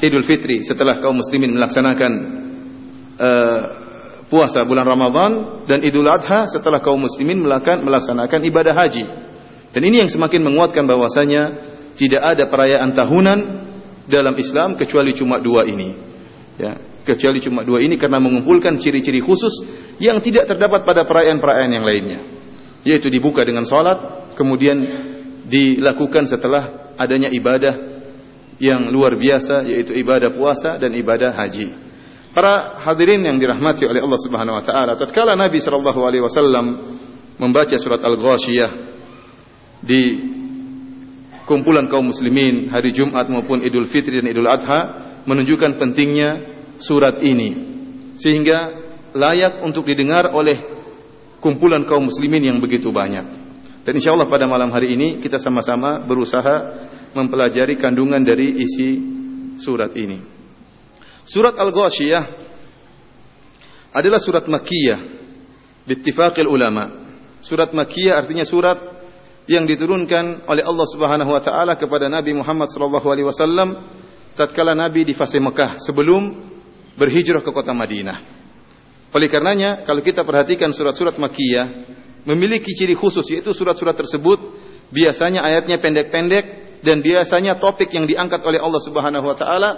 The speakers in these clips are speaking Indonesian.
Idul Fitri setelah kaum muslimin melaksanakan uh, puasa bulan Ramadan dan Idul Adha setelah kaum muslimin melaksanakan ibadah haji. Dan ini yang semakin menguatkan bahwasanya tidak ada perayaan tahunan dalam Islam kecuali cuma dua ini. Ya, kecuali cuma dua ini karena mengumpulkan ciri-ciri khusus yang tidak terdapat pada perayaan-perayaan yang lainnya. Yaitu dibuka dengan salat, kemudian dilakukan setelah adanya ibadah yang luar biasa yaitu ibadah puasa dan ibadah haji. Para hadirin yang dirahmati oleh Allah Subhanahu wa taala, tatkala Nabi sallallahu alaihi wasallam membaca surat Al-Ghasyiyah di kumpulan kaum muslimin hari Jumat maupun Idul Fitri dan Idul Adha menunjukkan pentingnya surat ini sehingga layak untuk didengar oleh kumpulan kaum muslimin yang begitu banyak. Dan insya Allah pada malam hari ini kita sama-sama berusaha mempelajari kandungan dari isi surat ini. Surat Al-Ghasyiyah adalah surat Makkiyah bittifaqil ulama. Surat Makkiyah artinya surat yang diturunkan oleh Allah Subhanahu wa taala kepada Nabi Muhammad sallallahu alaihi wasallam tatkala Nabi di fase Mekah sebelum berhijrah ke kota Madinah. Oleh karenanya, kalau kita perhatikan surat-surat Makkiyah memiliki ciri khusus yaitu surat-surat tersebut biasanya ayatnya pendek-pendek dan biasanya topik yang diangkat oleh Allah Subhanahu wa taala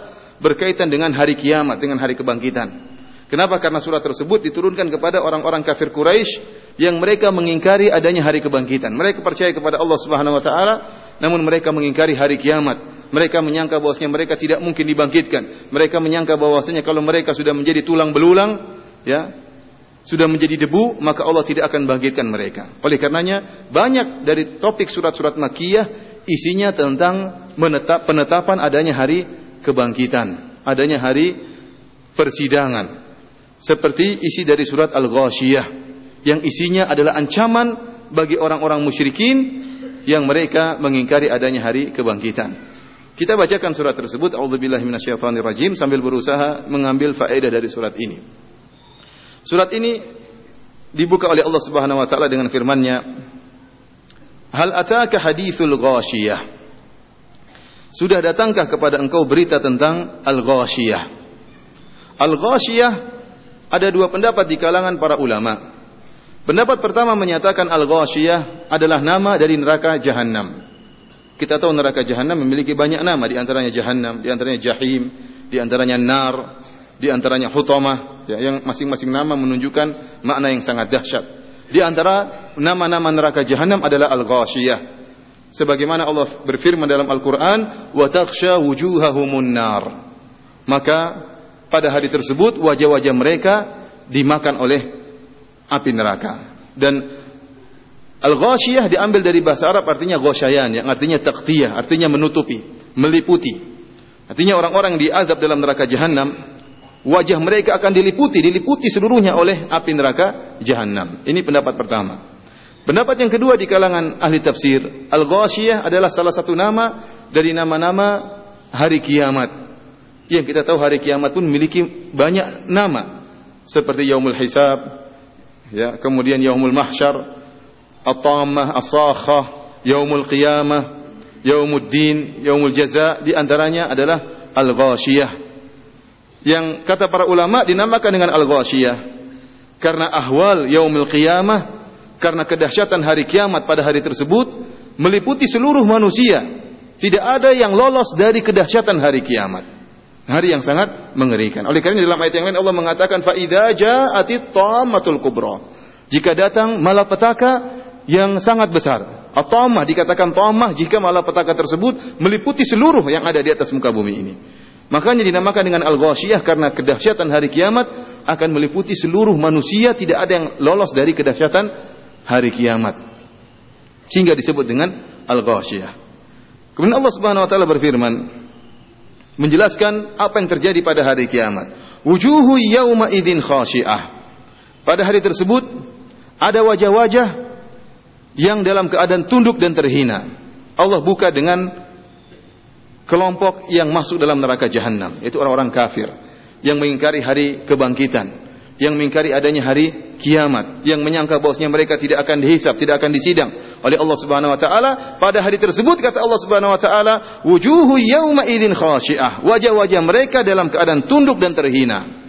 berkaitan dengan hari kiamat, dengan hari kebangkitan. Kenapa? Karena surat tersebut diturunkan kepada orang-orang kafir Quraisy yang mereka mengingkari adanya hari kebangkitan. Mereka percaya kepada Allah Subhanahu wa taala, namun mereka mengingkari hari kiamat. Mereka menyangka bahwasanya mereka tidak mungkin dibangkitkan. Mereka menyangka bahwasanya kalau mereka sudah menjadi tulang belulang, ya, sudah menjadi debu, maka Allah tidak akan bangkitkan mereka. Oleh karenanya, banyak dari topik surat-surat Makkiyah isinya tentang menetap, penetapan adanya hari kebangkitan, adanya hari persidangan. Seperti isi dari surat Al-Ghasyiyah yang isinya adalah ancaman bagi orang-orang musyrikin yang mereka mengingkari adanya hari kebangkitan. Kita bacakan surat tersebut A'udzubillahi minasyaitonirrajim sambil berusaha mengambil faedah dari surat ini. Surat ini dibuka oleh Allah Subhanahu wa taala dengan firman-Nya Hal ataka hadithul ghashiyah? Sudah datangkah kepada engkau berita tentang al-ghashiyah? Al-ghashiyah ada dua pendapat di kalangan para ulama. Pendapat pertama menyatakan al-ghashiyah adalah nama dari neraka jahanam. Kita tahu neraka jahanam memiliki banyak nama, di antaranya jahanam, di antaranya jahim, di antaranya nar, di antaranya hutamah, ya, yang masing-masing nama menunjukkan makna yang sangat dahsyat. Di antara nama-nama neraka jahanam adalah Al-Ghashiyah. Sebagaimana Allah berfirman dalam Al-Qur'an, "Wa wujuhahumun nar." Maka pada hari tersebut wajah-wajah mereka dimakan oleh api neraka. Dan Al-Ghashiyah diambil dari bahasa Arab artinya ghasyayan yang artinya taqtiyah, artinya menutupi, meliputi. Artinya orang-orang yang diazab dalam neraka jahanam wajah mereka akan diliputi, diliputi seluruhnya oleh api neraka jahanam. Ini pendapat pertama. Pendapat yang kedua di kalangan ahli tafsir, Al-Ghashiyah adalah salah satu nama dari nama-nama hari kiamat. Yang kita tahu hari kiamat pun memiliki banyak nama. Seperti Yaumul Hisab, ya, kemudian Yaumul Mahsyar, At-Tammah, As-Sakhah, Yaumul Qiyamah, Yaumul Din, Yaumul Jaza, di antaranya adalah Al-Ghashiyah yang kata para ulama dinamakan dengan al-ghasyiyah karena ahwal yaumil qiyamah karena kedahsyatan hari kiamat pada hari tersebut meliputi seluruh manusia. Tidak ada yang lolos dari kedahsyatan hari kiamat. Hari yang sangat mengerikan. Oleh karena dalam ayat yang lain Allah mengatakan fa idza ja'atit tammatul kubra. Jika datang malapetaka yang sangat besar. At-tamah dikatakan tamah jika malapetaka tersebut meliputi seluruh yang ada di atas muka bumi ini. Makanya dinamakan dengan al-ghasyiyah karena kedahsyatan hari kiamat akan meliputi seluruh manusia, tidak ada yang lolos dari kedahsyatan hari kiamat. Sehingga disebut dengan al-ghasyiyah. Kemudian Allah Subhanahu wa taala berfirman menjelaskan apa yang terjadi pada hari kiamat. Wujuhu yauma idzin khasyiah. Pada hari tersebut ada wajah-wajah yang dalam keadaan tunduk dan terhina. Allah buka dengan kelompok yang masuk dalam neraka jahanam, itu orang-orang kafir yang mengingkari hari kebangkitan. yang mengingkari adanya hari kiamat, yang menyangka bahwasanya mereka tidak akan dihisab, tidak akan disidang oleh Allah Subhanahu wa taala. Pada hari tersebut kata Allah Subhanahu wa taala, wujuhu yauma idzin khashi'ah. Wajah-wajah mereka dalam keadaan tunduk dan terhina.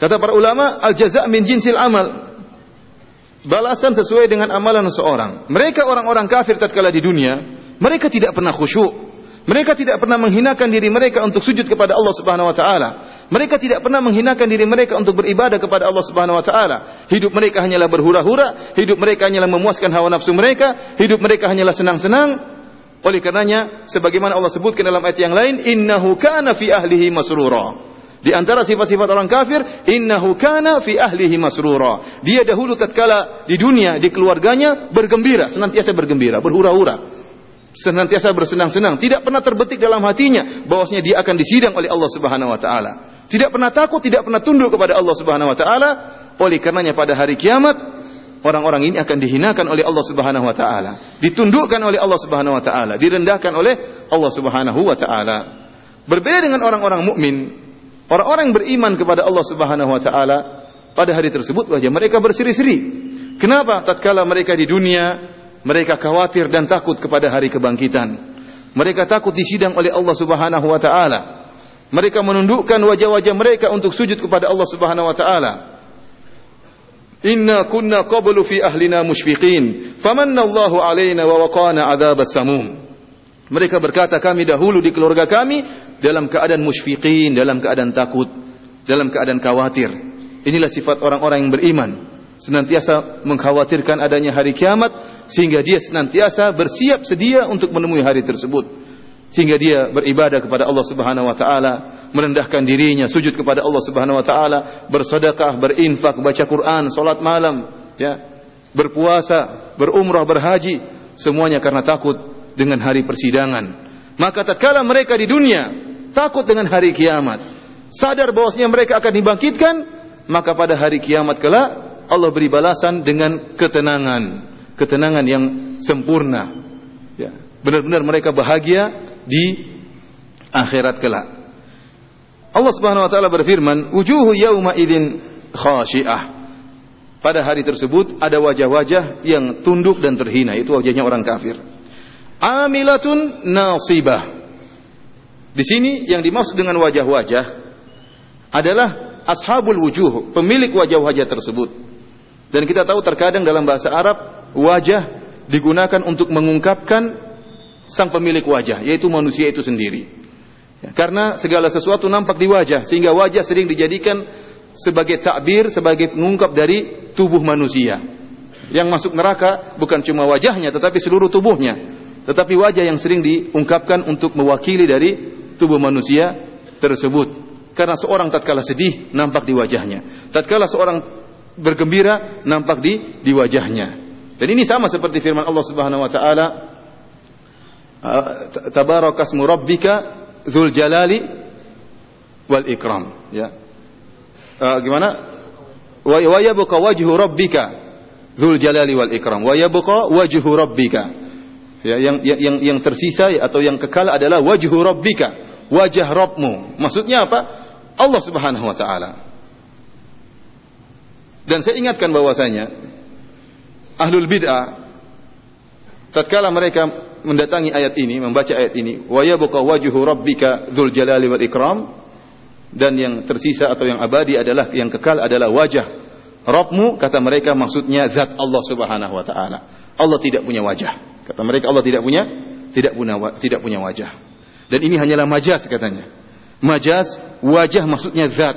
Kata para ulama, al jaza' min jinsil amal. Balasan sesuai dengan amalan seseorang. Mereka orang-orang kafir tatkala di dunia, mereka tidak pernah khusyuk. Mereka tidak pernah menghinakan diri mereka untuk sujud kepada Allah Subhanahu wa taala. Mereka tidak pernah menghinakan diri mereka untuk beribadah kepada Allah Subhanahu wa taala. Hidup mereka hanyalah berhura-hura, hidup mereka hanyalah memuaskan hawa nafsu mereka, hidup mereka hanyalah senang-senang. Oleh karenanya, sebagaimana Allah sebutkan dalam ayat yang lain, innahu kana fi ahlihi masrura. Di antara sifat-sifat orang kafir, innahu kana fi ahlihi masrura. Dia dahulu tatkala di dunia, di keluarganya bergembira, senantiasa bergembira, berhura-hura. Senantiasa bersenang-senang, tidak pernah terbetik dalam hatinya bahwasanya dia akan disidang oleh Allah Subhanahu wa taala. Tidak pernah takut, tidak pernah tunduk kepada Allah Subhanahu wa taala. Oleh karenanya pada hari kiamat orang-orang ini akan dihinakan oleh Allah Subhanahu wa taala, ditundukkan oleh Allah Subhanahu wa taala, direndahkan oleh Allah Subhanahu wa taala. Berbeda dengan orang-orang mukmin, Orang-orang yang beriman kepada Allah Subhanahu wa taala pada hari tersebut wajah mereka berseri-seri. Kenapa? Tatkala mereka di dunia, mereka khawatir dan takut kepada hari kebangkitan. Mereka takut disidang oleh Allah Subhanahu wa taala. Mereka menundukkan wajah-wajah mereka untuk sujud kepada Allah Subhanahu wa taala. Inna kunna qablu fi ahlina mushfiqin, famanna Allahu alaina wa waqana adzabas samum. Mereka berkata kami dahulu di keluarga kami dalam keadaan musyfiqin, dalam keadaan takut, dalam keadaan khawatir. Inilah sifat orang-orang yang beriman. Senantiasa mengkhawatirkan adanya hari kiamat sehingga dia senantiasa bersiap sedia untuk menemui hari tersebut. Sehingga dia beribadah kepada Allah Subhanahu wa taala, merendahkan dirinya, sujud kepada Allah Subhanahu wa taala, bersedekah, berinfak, baca Quran, salat malam, ya, berpuasa, berumrah, berhaji, semuanya karena takut dengan hari persidangan. Maka tatkala mereka di dunia takut dengan hari kiamat, sadar bahwasanya mereka akan dibangkitkan, maka pada hari kiamat kelak Allah beri balasan dengan ketenangan, ketenangan yang sempurna. Ya, benar-benar mereka bahagia di akhirat kelak. Allah Subhanahu wa taala berfirman, "Wujuhu yauma idzin khashi'ah." Pada hari tersebut ada wajah-wajah yang tunduk dan terhina, itu wajahnya orang kafir. Amilatun nasibah. Di sini yang dimaksud dengan wajah-wajah adalah ashabul wujuh, pemilik wajah-wajah tersebut. Dan kita tahu terkadang dalam bahasa Arab wajah digunakan untuk mengungkapkan sang pemilik wajah, yaitu manusia itu sendiri. Ya, karena segala sesuatu nampak di wajah, sehingga wajah sering dijadikan sebagai takbir, sebagai pengungkap dari tubuh manusia. Yang masuk neraka bukan cuma wajahnya, tetapi seluruh tubuhnya. Tetapi wajah yang sering diungkapkan untuk mewakili dari tubuh manusia tersebut. Karena seorang tatkala sedih nampak di wajahnya. Tatkala seorang bergembira nampak di di wajahnya. Dan ini sama seperti firman Allah Subhanahu wa taala ah, tabarakasmu rabbika dzul jalali wal ikram ya. Uh, gimana? Wa yabqa wajhu rabbika dzul jalali wal ikram wa yabqa wajhu rabbika. Ya, yang yang yang tersisa atau yang kekal adalah wajhu rabbika wajah Rabbmu. Maksudnya apa? Allah Subhanahu wa taala. Dan saya ingatkan bahwasanya ahlul bid'ah tatkala mereka mendatangi ayat ini, membaca ayat ini, wa yabqa wajhu rabbika dzul jalali wal ikram dan yang tersisa atau yang abadi adalah yang kekal adalah wajah Rabbmu kata mereka maksudnya zat Allah Subhanahu wa taala. Allah tidak punya wajah. Kata mereka Allah tidak punya tidak punya tidak punya wajah. Dan ini hanyalah majaz katanya. Majaz, wajah maksudnya zat.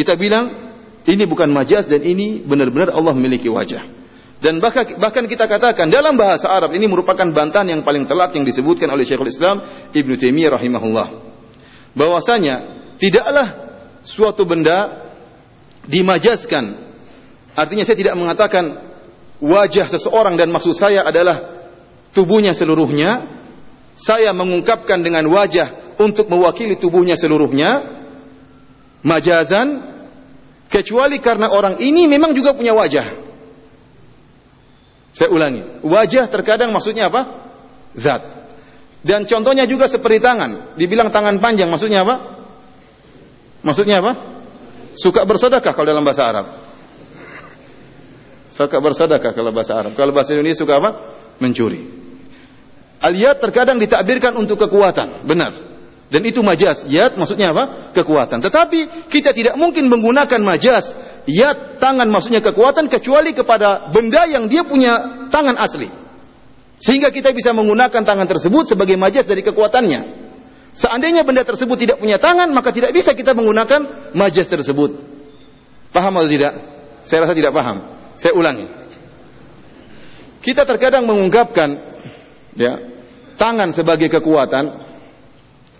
Kita bilang ini bukan majaz dan ini benar-benar Allah memiliki wajah. Dan bahkan, kita katakan dalam bahasa Arab ini merupakan bantahan yang paling telak yang disebutkan oleh Syekhul Islam Ibn Taimiyah rahimahullah. Bahwasanya tidaklah suatu benda dimajazkan. Artinya saya tidak mengatakan wajah seseorang dan maksud saya adalah tubuhnya seluruhnya, saya mengungkapkan dengan wajah untuk mewakili tubuhnya seluruhnya majazan kecuali karena orang ini memang juga punya wajah. Saya ulangi, wajah terkadang maksudnya apa? Zat. Dan contohnya juga seperti tangan. Dibilang tangan panjang maksudnya apa? Maksudnya apa? suka bersedekah kalau dalam bahasa Arab. Suka bersedekah kalau bahasa Arab. Kalau bahasa Indonesia suka apa? Mencuri. Aliyat terkadang ditakbirkan untuk kekuatan, benar. Dan itu majas. Yat maksudnya apa? Kekuatan. Tetapi kita tidak mungkin menggunakan majas. Yat tangan maksudnya kekuatan kecuali kepada benda yang dia punya tangan asli. Sehingga kita bisa menggunakan tangan tersebut sebagai majas dari kekuatannya. Seandainya benda tersebut tidak punya tangan, maka tidak bisa kita menggunakan majas tersebut. Paham atau tidak? Saya rasa tidak paham. Saya ulangi. Kita terkadang mengungkapkan ya, tangan sebagai kekuatan.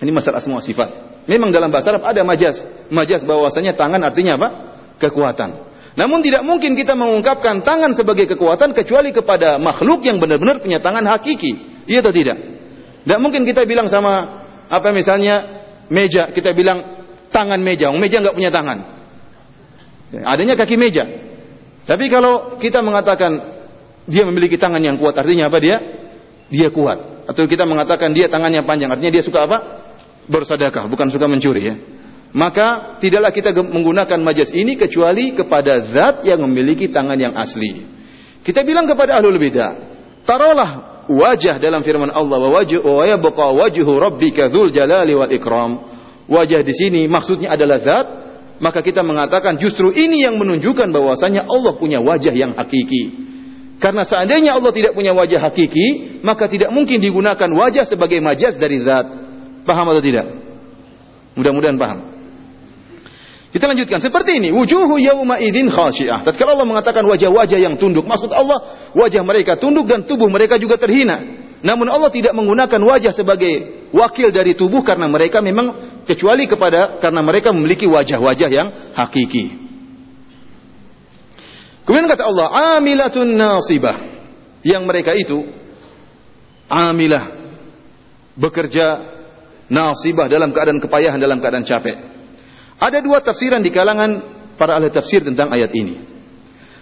Ini masalah semua sifat. Memang dalam bahasa Arab ada majas. Majas bahwasanya tangan artinya apa? Kekuatan. Namun tidak mungkin kita mengungkapkan tangan sebagai kekuatan kecuali kepada makhluk yang benar-benar punya tangan hakiki. Iya atau tidak? Tidak mungkin kita bilang sama apa misalnya meja kita bilang tangan meja, meja nggak punya tangan. Adanya kaki meja. Tapi kalau kita mengatakan dia memiliki tangan yang kuat, artinya apa dia? Dia kuat. Atau kita mengatakan dia tangannya panjang, artinya dia suka apa? Bersedekah, bukan suka mencuri ya. Maka tidaklah kita menggunakan majas ini kecuali kepada zat yang memiliki tangan yang asli. Kita bilang kepada ahlul bidah, taruhlah wajah dalam firman Allah wa wajhu wa yabqa wajhu rabbika dzul jalali wal ikram. Wajah di sini maksudnya adalah zat, maka kita mengatakan justru ini yang menunjukkan bahwasanya Allah punya wajah yang hakiki. Karena seandainya Allah tidak punya wajah hakiki, maka tidak mungkin digunakan wajah sebagai majaz dari zat. Paham atau tidak? Mudah-mudahan paham. Kita lanjutkan seperti ini, wujuhu yauma idzin khasyiah. Tatkala Allah mengatakan wajah-wajah yang tunduk, maksud Allah wajah mereka tunduk dan tubuh mereka juga terhina. Namun Allah tidak menggunakan wajah sebagai wakil dari tubuh karena mereka memang kecuali kepada karena mereka memiliki wajah-wajah yang hakiki. Kemudian kata Allah, amilatun nasibah. Yang mereka itu amilah bekerja nasibah dalam keadaan kepayahan, dalam keadaan capek. Ada dua tafsiran di kalangan para ahli tafsir tentang ayat ini.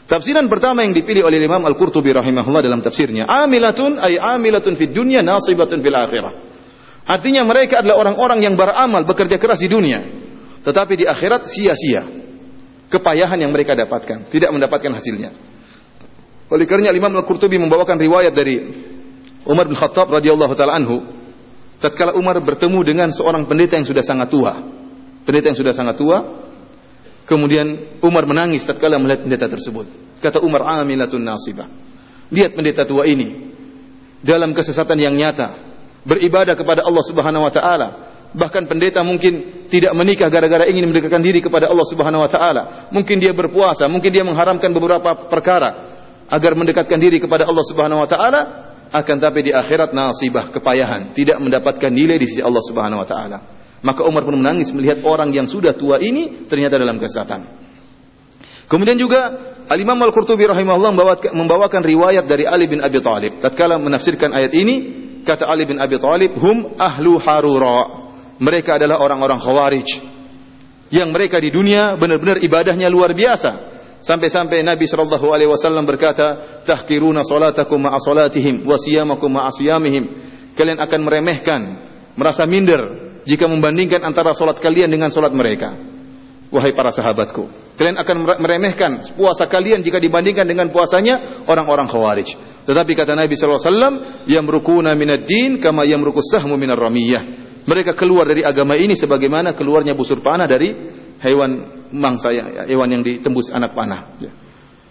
Tafsiran pertama yang dipilih oleh Imam Al-Qurtubi rahimahullah dalam tafsirnya, amilatun ay amilatun fid dunya nasibatun fil akhirah. Artinya mereka adalah orang-orang yang beramal, bekerja keras di dunia, tetapi di akhirat sia-sia. Kepayahan yang mereka dapatkan, tidak mendapatkan hasilnya. Oleh karena Imam Al-Qurtubi membawakan riwayat dari Umar bin Khattab radhiyallahu taala anhu, tatkala Umar bertemu dengan seorang pendeta yang sudah sangat tua, Pendeta yang sudah sangat tua. Kemudian Umar menangis tatkala melihat pendeta tersebut. Kata Umar, "Amilatun nasibah." Lihat pendeta tua ini dalam kesesatan yang nyata, beribadah kepada Allah Subhanahu wa taala. Bahkan pendeta mungkin tidak menikah gara-gara ingin mendekatkan diri kepada Allah Subhanahu wa taala. Mungkin dia berpuasa, mungkin dia mengharamkan beberapa perkara agar mendekatkan diri kepada Allah Subhanahu wa taala, akan tapi di akhirat nasibah kepayahan, tidak mendapatkan nilai di sisi Allah Subhanahu wa taala. Maka Umar pun menangis melihat orang yang sudah tua ini ternyata dalam kesesatan. Kemudian juga Al-Imam Al-Qurtubi rahimahullah membawakan riwayat dari Ali bin Abi Thalib. Tatkala menafsirkan ayat ini, kata Ali bin Abi Thalib, "Hum ahlu harura." Mereka adalah orang-orang khawarij. Yang mereka di dunia benar-benar ibadahnya luar biasa. Sampai-sampai Nabi sallallahu alaihi wasallam berkata, "Tahkiruna salatakum ma'a salatihim wa siyamakum ma'a siyamihim." Kalian akan meremehkan, merasa minder jika membandingkan antara solat kalian dengan solat mereka. Wahai para sahabatku, kalian akan meremehkan puasa kalian jika dibandingkan dengan puasanya orang-orang khawarij. Tetapi kata Nabi sallallahu alaihi wasallam, "Yamrukuna minad din kama yamruku sahmu minar ramiyah." Mereka keluar dari agama ini sebagaimana keluarnya busur panah dari hewan mangsa ya, hewan yang ditembus anak panah. Ya.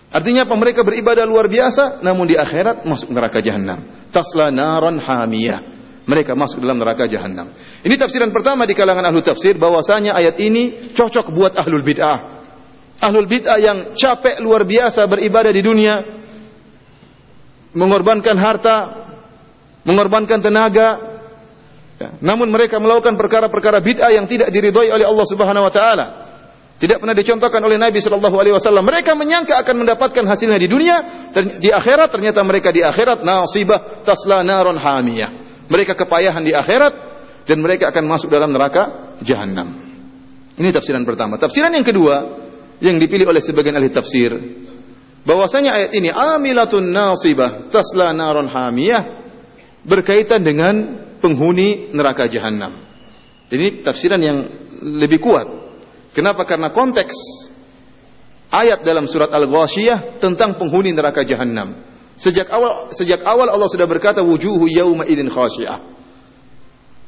Artinya apa? Mereka beribadah luar biasa, namun di akhirat masuk neraka jahanam. Tasla naran hamiyah mereka masuk dalam neraka jahanam. Ini tafsiran pertama di kalangan ahlu tafsir bahwasanya ayat ini cocok buat ahlul bid'ah. Ahlul bid'ah yang capek luar biasa beribadah di dunia, mengorbankan harta, mengorbankan tenaga, ya. namun mereka melakukan perkara-perkara bid'ah yang tidak diridhoi oleh Allah Subhanahu wa taala. Tidak pernah dicontohkan oleh Nabi Shallallahu Alaihi Wasallam. Mereka menyangka akan mendapatkan hasilnya di dunia, di akhirat ternyata mereka di akhirat nasibah tasla naron hamiyah mereka kepayahan di akhirat dan mereka akan masuk dalam neraka jahanam. Ini tafsiran pertama. Tafsiran yang kedua yang dipilih oleh sebagian ahli tafsir bahwasanya ayat ini amilatun nasibah tasla naron hamiyah berkaitan dengan penghuni neraka jahanam. Ini tafsiran yang lebih kuat Kenapa? Karena konteks ayat dalam surat Al-Ghasyiyah tentang penghuni neraka jahanam. Sejak awal sejak awal Allah sudah berkata wujuhu yauma idzin khasyiyah.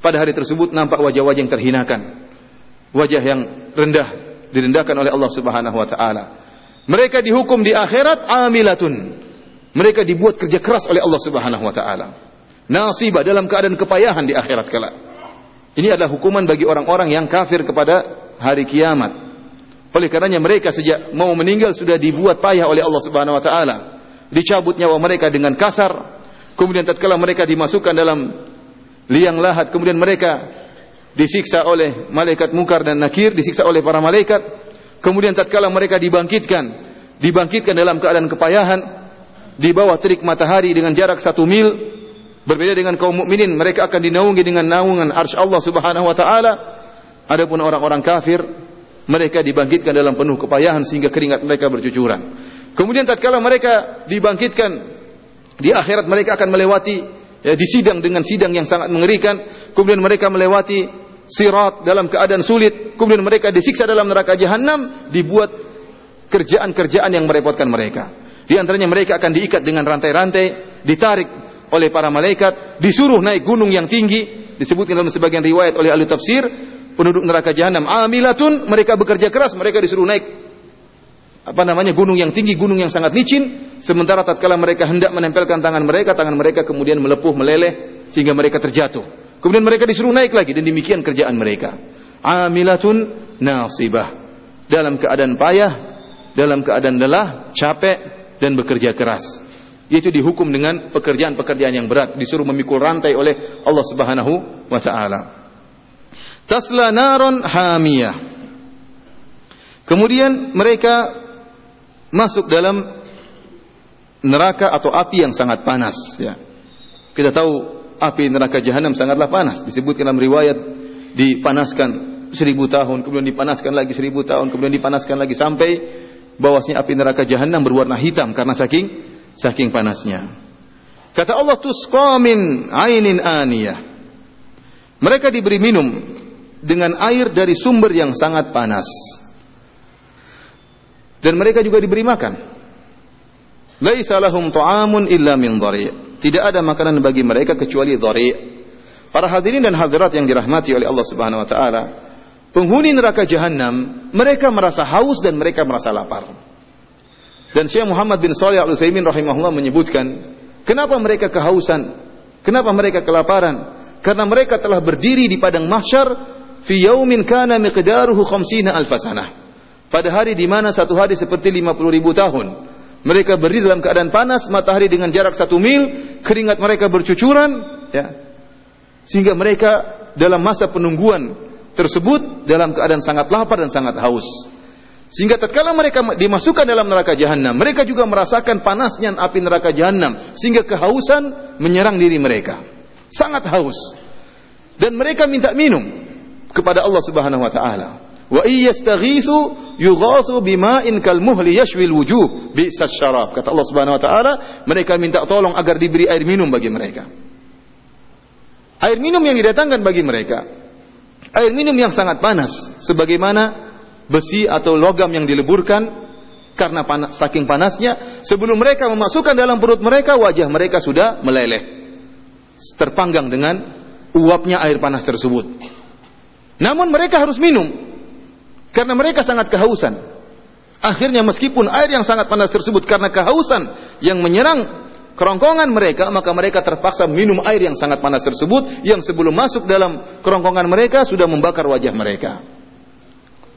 Pada hari tersebut nampak wajah-wajah yang terhinakan. Wajah yang rendah direndahkan oleh Allah Subhanahu wa taala. Mereka dihukum di akhirat amilatun. Mereka dibuat kerja keras oleh Allah Subhanahu wa taala. Nasibah dalam keadaan kepayahan di akhirat kelak. Ini adalah hukuman bagi orang-orang yang kafir kepada hari kiamat. Oleh karenanya mereka sejak mau meninggal sudah dibuat payah oleh Allah Subhanahu wa taala. Dicabut nyawa mereka dengan kasar. Kemudian tatkala mereka dimasukkan dalam liang lahat, kemudian mereka disiksa oleh malaikat mungkar dan nakir, disiksa oleh para malaikat. Kemudian tatkala mereka dibangkitkan, dibangkitkan dalam keadaan kepayahan di bawah terik matahari dengan jarak satu mil, Berbeda dengan kaum mukminin, mereka akan dinaungi dengan naungan arsy Allah Subhanahu wa taala. Adapun orang-orang kafir, mereka dibangkitkan dalam penuh kepayahan sehingga keringat mereka bercucuran. Kemudian tatkala mereka dibangkitkan di akhirat mereka akan melewati ya, di sidang dengan sidang yang sangat mengerikan. Kemudian mereka melewati sirat dalam keadaan sulit. Kemudian mereka disiksa dalam neraka jahanam dibuat kerjaan-kerjaan yang merepotkan mereka. Di antaranya mereka akan diikat dengan rantai-rantai, ditarik oleh para malaikat, disuruh naik gunung yang tinggi, disebutkan dalam sebagian riwayat oleh ahli tafsir, penduduk neraka jahanam amilatun, mereka bekerja keras, mereka disuruh naik apa namanya gunung yang tinggi, gunung yang sangat licin, sementara tatkala mereka hendak menempelkan tangan mereka, tangan mereka kemudian melepuh, meleleh sehingga mereka terjatuh. Kemudian mereka disuruh naik lagi dan demikian kerjaan mereka. Amilatun nasibah. Dalam keadaan payah, dalam keadaan lelah, capek dan bekerja keras yaitu dihukum dengan pekerjaan-pekerjaan yang berat, disuruh memikul rantai oleh Allah Subhanahu wa taala. Tasla naron hamiyah. Kemudian mereka masuk dalam neraka atau api yang sangat panas ya. Kita tahu api neraka jahanam sangatlah panas. Disebutkan dalam riwayat dipanaskan seribu tahun, kemudian dipanaskan lagi seribu tahun, kemudian dipanaskan lagi sampai bawahnya api neraka jahanam berwarna hitam karena saking saking panasnya. Kata Allah tusqa min ainin aniyah. Mereka diberi minum dengan air dari sumber yang sangat panas. Dan mereka juga diberi makan. Laisa lahum ta'amun illa min dhari'. Tidak ada makanan bagi mereka kecuali dhari'. Para hadirin dan hadirat yang dirahmati oleh Allah Subhanahu wa taala, penghuni neraka jahanam, mereka merasa haus dan mereka merasa lapar. Dan Syekh Muhammad bin Shalih Al Utsaimin rahimahullah menyebutkan, kenapa mereka kehausan? Kenapa mereka kelaparan? Karena mereka telah berdiri di padang mahsyar fi yaumin kana miqdaruhu khamsina alf sanah. Pada hari di mana satu hari seperti 50 ribu tahun. Mereka berdiri dalam keadaan panas, matahari dengan jarak satu mil, keringat mereka bercucuran, ya. Sehingga mereka dalam masa penungguan tersebut dalam keadaan sangat lapar dan sangat haus. Sehingga tatkala mereka dimasukkan dalam neraka jahanam, mereka juga merasakan panasnya api neraka jahanam sehingga kehausan menyerang diri mereka. Sangat haus. Dan mereka minta minum kepada Allah Subhanahu wa taala. Wa iyastaghitsu yughathu bima'in kal muhli yashwil wujuh bi'sas syarab. Kata Allah Subhanahu wa taala, mereka minta tolong agar diberi air minum bagi mereka. Air minum yang didatangkan bagi mereka air minum yang sangat panas sebagaimana besi atau logam yang dileburkan karena panas, saking panasnya sebelum mereka memasukkan dalam perut mereka wajah mereka sudah meleleh. Terpanggang dengan uapnya air panas tersebut. Namun mereka harus minum karena mereka sangat kehausan. Akhirnya meskipun air yang sangat panas tersebut karena kehausan yang menyerang kerongkongan mereka maka mereka terpaksa minum air yang sangat panas tersebut yang sebelum masuk dalam kerongkongan mereka sudah membakar wajah mereka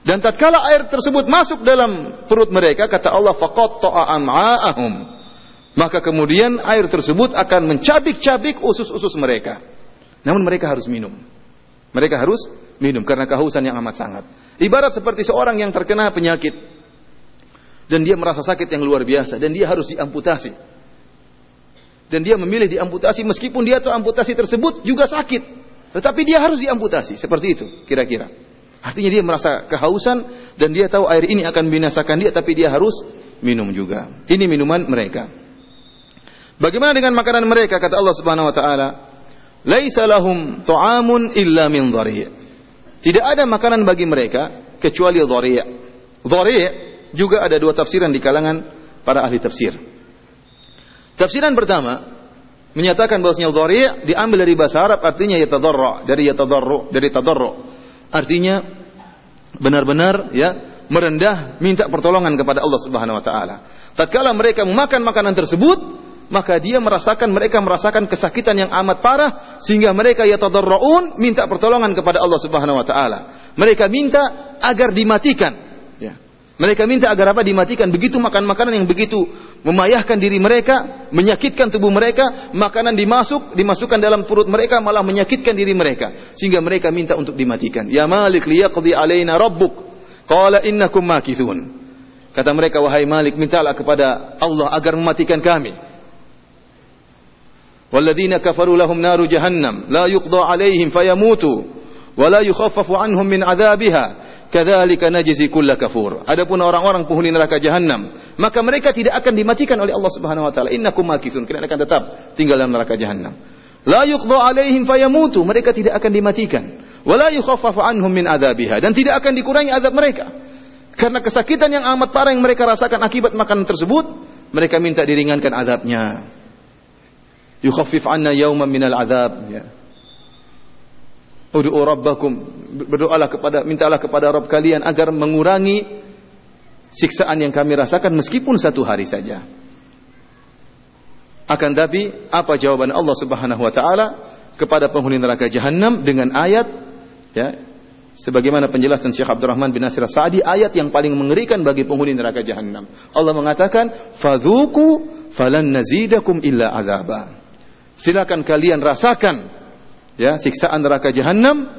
dan tatkala air tersebut masuk dalam perut mereka, kata Allah, am'a'ahum. Maka kemudian air tersebut akan mencabik-cabik usus-usus mereka. Namun mereka harus minum. Mereka harus minum karena kehausan yang amat sangat. Ibarat seperti seorang yang terkena penyakit dan dia merasa sakit yang luar biasa dan dia harus diamputasi. Dan dia memilih diamputasi meskipun dia tahu amputasi tersebut juga sakit. Tetapi dia harus diamputasi. Seperti itu kira-kira. Artinya dia merasa kehausan dan dia tahu air ini akan membinasakan dia tapi dia harus minum juga. Ini minuman mereka. Bagaimana dengan makanan mereka kata Allah Subhanahu wa taala? Laisa lahum ta'amun illa min dhari'. Tidak ada makanan bagi mereka kecuali dhari'. Dhari' juga ada dua tafsiran di kalangan para ahli tafsir. Tafsiran pertama menyatakan bahwasanya dhari' diambil dari bahasa Arab artinya yatadarra, dari yatadarru, dari tadarru. Artinya benar-benar ya merendah minta pertolongan kepada Allah Subhanahu wa taala. Tatkala mereka memakan makanan tersebut, maka dia merasakan mereka merasakan kesakitan yang amat parah sehingga mereka yatadarraun minta pertolongan kepada Allah Subhanahu wa taala. Mereka minta agar dimatikan. Mereka minta agar apa dimatikan. Begitu makan makanan yang begitu memayahkan diri mereka, menyakitkan tubuh mereka, makanan dimasuk, dimasukkan dalam perut mereka malah menyakitkan diri mereka sehingga mereka minta untuk dimatikan. Ya Malik liyaqdi alaina rabbuk. Qala innakum makithun. Kata mereka wahai Malik mintalah kepada Allah agar mematikan kami. Walladzina kafaru lahum naru jahannam la yuqda alaihim fayamutu wa la yukhaffafu anhum min adzabiha Kadzalika najzi kulla kafur. Adapun orang-orang penghuni neraka jahanam, maka mereka tidak akan dimatikan oleh Allah Subhanahu wa taala. Innakum makithun. Kalian akan tetap tinggal dalam neraka jahanam. La yuqda alaihim fayamutu. Mereka tidak akan dimatikan. Wa la yukhaffafu anhum min adzabiha dan tidak akan dikurangi azab mereka. Karena kesakitan yang amat parah yang mereka rasakan akibat makanan tersebut, mereka minta diringankan azabnya. Yukhaffif anna yawman minal azab. Ya. Ud'u rabbakum berdoalah kepada mintalah kepada Rabb kalian agar mengurangi siksaan yang kami rasakan meskipun satu hari saja. Akan tapi apa jawaban Allah Subhanahu wa taala kepada penghuni neraka jahanam dengan ayat ya sebagaimana penjelasan Syekh Abdurrahman bin Nasir Sa'di ayat yang paling mengerikan bagi penghuni neraka jahanam. Allah mengatakan, "Fadzuku falan nazidakum illa azaba." Silakan kalian rasakan ya siksaan neraka jahanam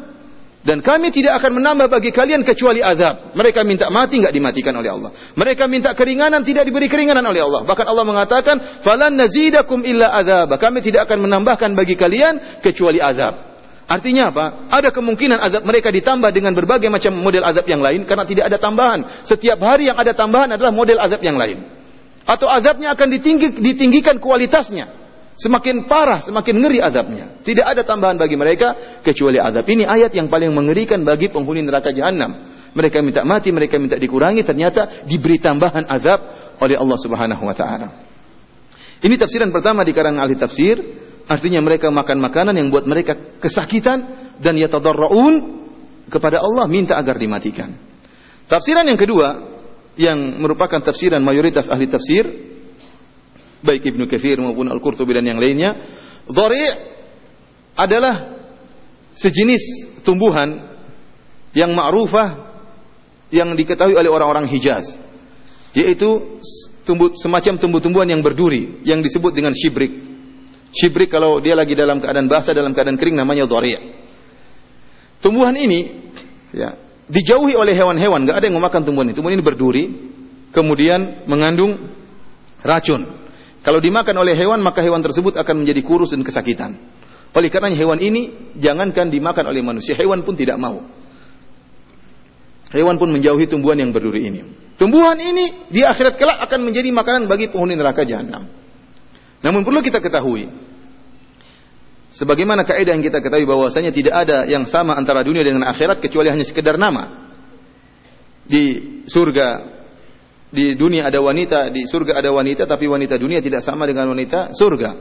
dan kami tidak akan menambah bagi kalian kecuali azab. Mereka minta mati enggak dimatikan oleh Allah. Mereka minta keringanan tidak diberi keringanan oleh Allah. Bahkan Allah mengatakan, "Falan nazidakum illa azab." Kami tidak akan menambahkan bagi kalian kecuali azab. Artinya apa? Ada kemungkinan azab mereka ditambah dengan berbagai macam model azab yang lain karena tidak ada tambahan. Setiap hari yang ada tambahan adalah model azab yang lain. Atau azabnya akan ditinggi, ditinggikan kualitasnya. Semakin parah, semakin ngeri azabnya. Tidak ada tambahan bagi mereka kecuali azab. Ini ayat yang paling mengerikan bagi penghuni neraka jahanam. Mereka minta mati, mereka minta dikurangi, ternyata diberi tambahan azab oleh Allah Subhanahu wa taala. Ini tafsiran pertama di karangan ahli tafsir, artinya mereka makan makanan yang buat mereka kesakitan dan yatadarraun kepada Allah minta agar dimatikan. Tafsiran yang kedua yang merupakan tafsiran mayoritas ahli tafsir baik Ibnu Katsir maupun Al-Qurtubi dan yang lainnya, dhari' adalah sejenis tumbuhan yang ma'rufah yang diketahui oleh orang-orang Hijaz, yaitu tumbuh semacam tumbuh-tumbuhan yang berduri yang disebut dengan shibrik. Shibrik kalau dia lagi dalam keadaan basah dalam keadaan kering namanya dhari'. Tumbuhan ini ya, dijauhi oleh hewan-hewan, enggak ada yang memakan tumbuhan ini. Tumbuhan ini berduri, kemudian mengandung racun. Kalau dimakan oleh hewan, maka hewan tersebut akan menjadi kurus dan kesakitan. Oleh karena hewan ini jangankan dimakan oleh manusia, hewan pun tidak mau. Hewan pun menjauhi tumbuhan yang berduri ini. Tumbuhan ini di akhirat kelak akan menjadi makanan bagi penghuni neraka jahanam. Namun perlu kita ketahui, sebagaimana kaidah yang kita ketahui bahwasanya tidak ada yang sama antara dunia dengan akhirat kecuali hanya sekedar nama. Di surga di dunia ada wanita, di surga ada wanita, tapi wanita dunia tidak sama dengan wanita surga.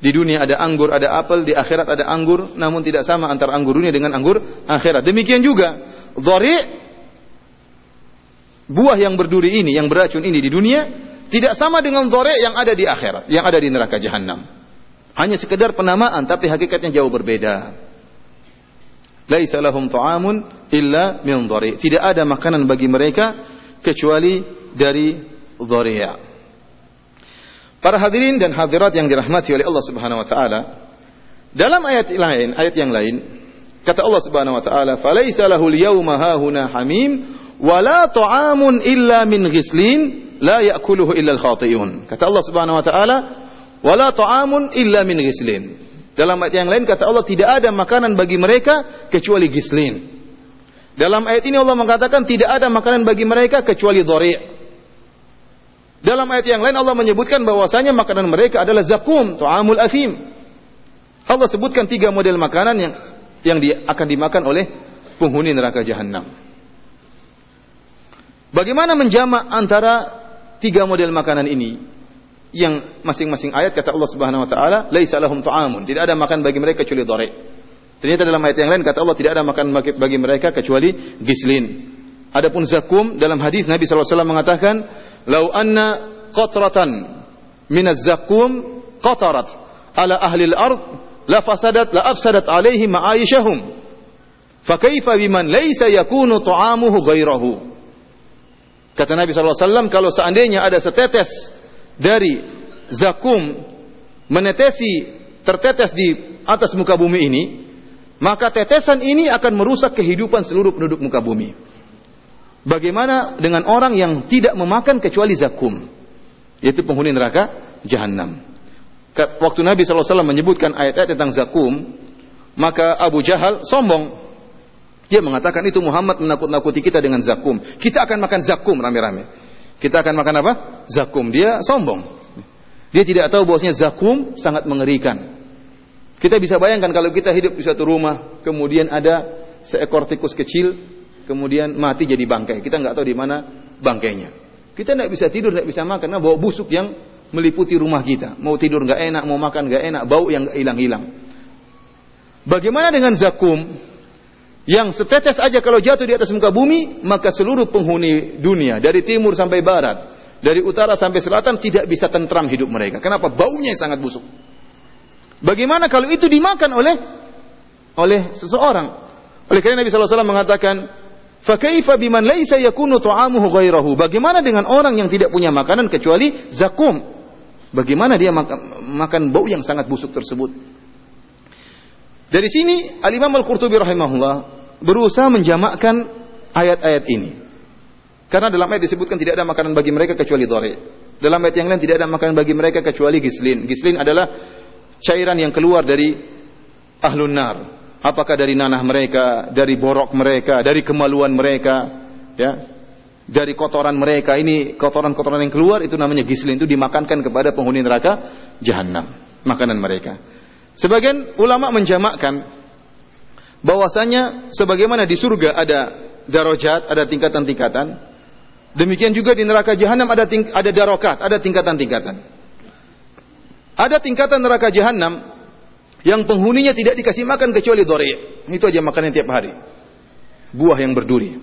Di dunia ada anggur, ada apel, di akhirat ada anggur, namun tidak sama antara anggur dunia dengan anggur akhirat. Demikian juga, dhari buah yang berduri ini, yang beracun ini di dunia, tidak sama dengan dhari yang ada di akhirat, yang ada di neraka jahanam. Hanya sekedar penamaan, tapi hakikatnya jauh berbeda. Laisa lahum ta'amun illa min dhari. Tidak ada makanan bagi mereka kecuali dari dhari'a. Para hadirin dan hadirat yang dirahmati oleh Allah Subhanahu wa taala, dalam ayat lain, ayat yang lain, kata Allah Subhanahu wa taala, "Falaisa lahul yawma hahuna hamim wala ta'amun illa min ghislin la ya'kuluhu illa al-khati'un." Kata Allah Subhanahu wa taala, "Wala ta'amun illa min ghislin." Dalam ayat yang lain kata Allah tidak ada makanan bagi mereka kecuali gislin. Dalam ayat ini Allah mengatakan tidak ada makanan bagi mereka kecuali dhari'. Dalam ayat yang lain Allah menyebutkan bahwasanya makanan mereka adalah zakum, tu'amul athim. Allah sebutkan tiga model makanan yang yang di, akan dimakan oleh penghuni neraka jahanam. Bagaimana menjamak antara tiga model makanan ini? Yang masing-masing ayat kata Allah Subhanahu wa taala, "Laisa lahum ta'amun." Tidak ada makan bagi mereka kecuali dore. Ternyata dalam ayat yang lain kata Allah tidak ada makan bagi mereka kecuali gislin. Adapun zakum dalam hadis Nabi SAW mengatakan, "Lau anna qatratan min az-zakum qatarat ala ahli al-ard la fasadat la afsadat alaihim ma'aishahum." Fakaifa biman laisa yakunu ta'amuhu ghairahu. Kata Nabi SAW, kalau seandainya ada setetes dari zakum menetesi, tertetes di atas muka bumi ini, maka tetesan ini akan merusak kehidupan seluruh penduduk muka bumi. Bagaimana dengan orang yang tidak memakan kecuali zakum, yaitu penghuni neraka jahanam. Waktu Nabi SAW menyebutkan ayat-ayat tentang zakum, maka Abu Jahal sombong. Dia mengatakan itu Muhammad menakut-nakuti kita dengan zakum. Kita akan makan zakum rame-rame. Kita akan makan apa? Zakum. Dia sombong. Dia tidak tahu bahwasanya zakum sangat mengerikan. Kita bisa bayangkan kalau kita hidup di suatu rumah, kemudian ada seekor tikus kecil, kemudian mati jadi bangkai. Kita nggak tahu di mana bangkainya. Kita nggak bisa tidur, nggak bisa makan, karena bau busuk yang meliputi rumah kita. Mau tidur nggak enak, mau makan nggak enak, bau yang hilang-hilang. Bagaimana dengan zakum? yang setetes aja kalau jatuh di atas muka bumi, maka seluruh penghuni dunia dari timur sampai barat, dari utara sampai selatan tidak bisa tentram hidup mereka. Kenapa? Baunya sangat busuk. Bagaimana kalau itu dimakan oleh oleh seseorang? Oleh karena Nabi SAW mengatakan, "Fakaifa biman laisa yakunu ta'amuhu ghairahu?" Bagaimana dengan orang yang tidak punya makanan kecuali zakum? Bagaimana dia makan, makan bau yang sangat busuk tersebut? Dari sini Al-Imam Al-Qurtubi rahimahullah berusaha menjamakkan ayat-ayat ini. Karena dalam ayat disebutkan tidak ada makanan bagi mereka kecuali dore. Dalam ayat yang lain tidak ada makanan bagi mereka kecuali gislin. Gislin adalah cairan yang keluar dari ahlun nar. Apakah dari nanah mereka, dari borok mereka, dari kemaluan mereka, ya, dari kotoran mereka. Ini kotoran-kotoran yang keluar itu namanya gislin itu dimakankan kepada penghuni neraka jahanam. Makanan mereka. Sebagian ulama menjamakkan bahwasanya sebagaimana di surga ada darajat, ada tingkatan-tingkatan, demikian juga di neraka jahanam ada ting ada darokat, ada tingkatan-tingkatan. Ada tingkatan neraka jahanam yang penghuninya tidak dikasih makan kecuali dori. Itu aja makannya tiap hari. Buah yang berduri.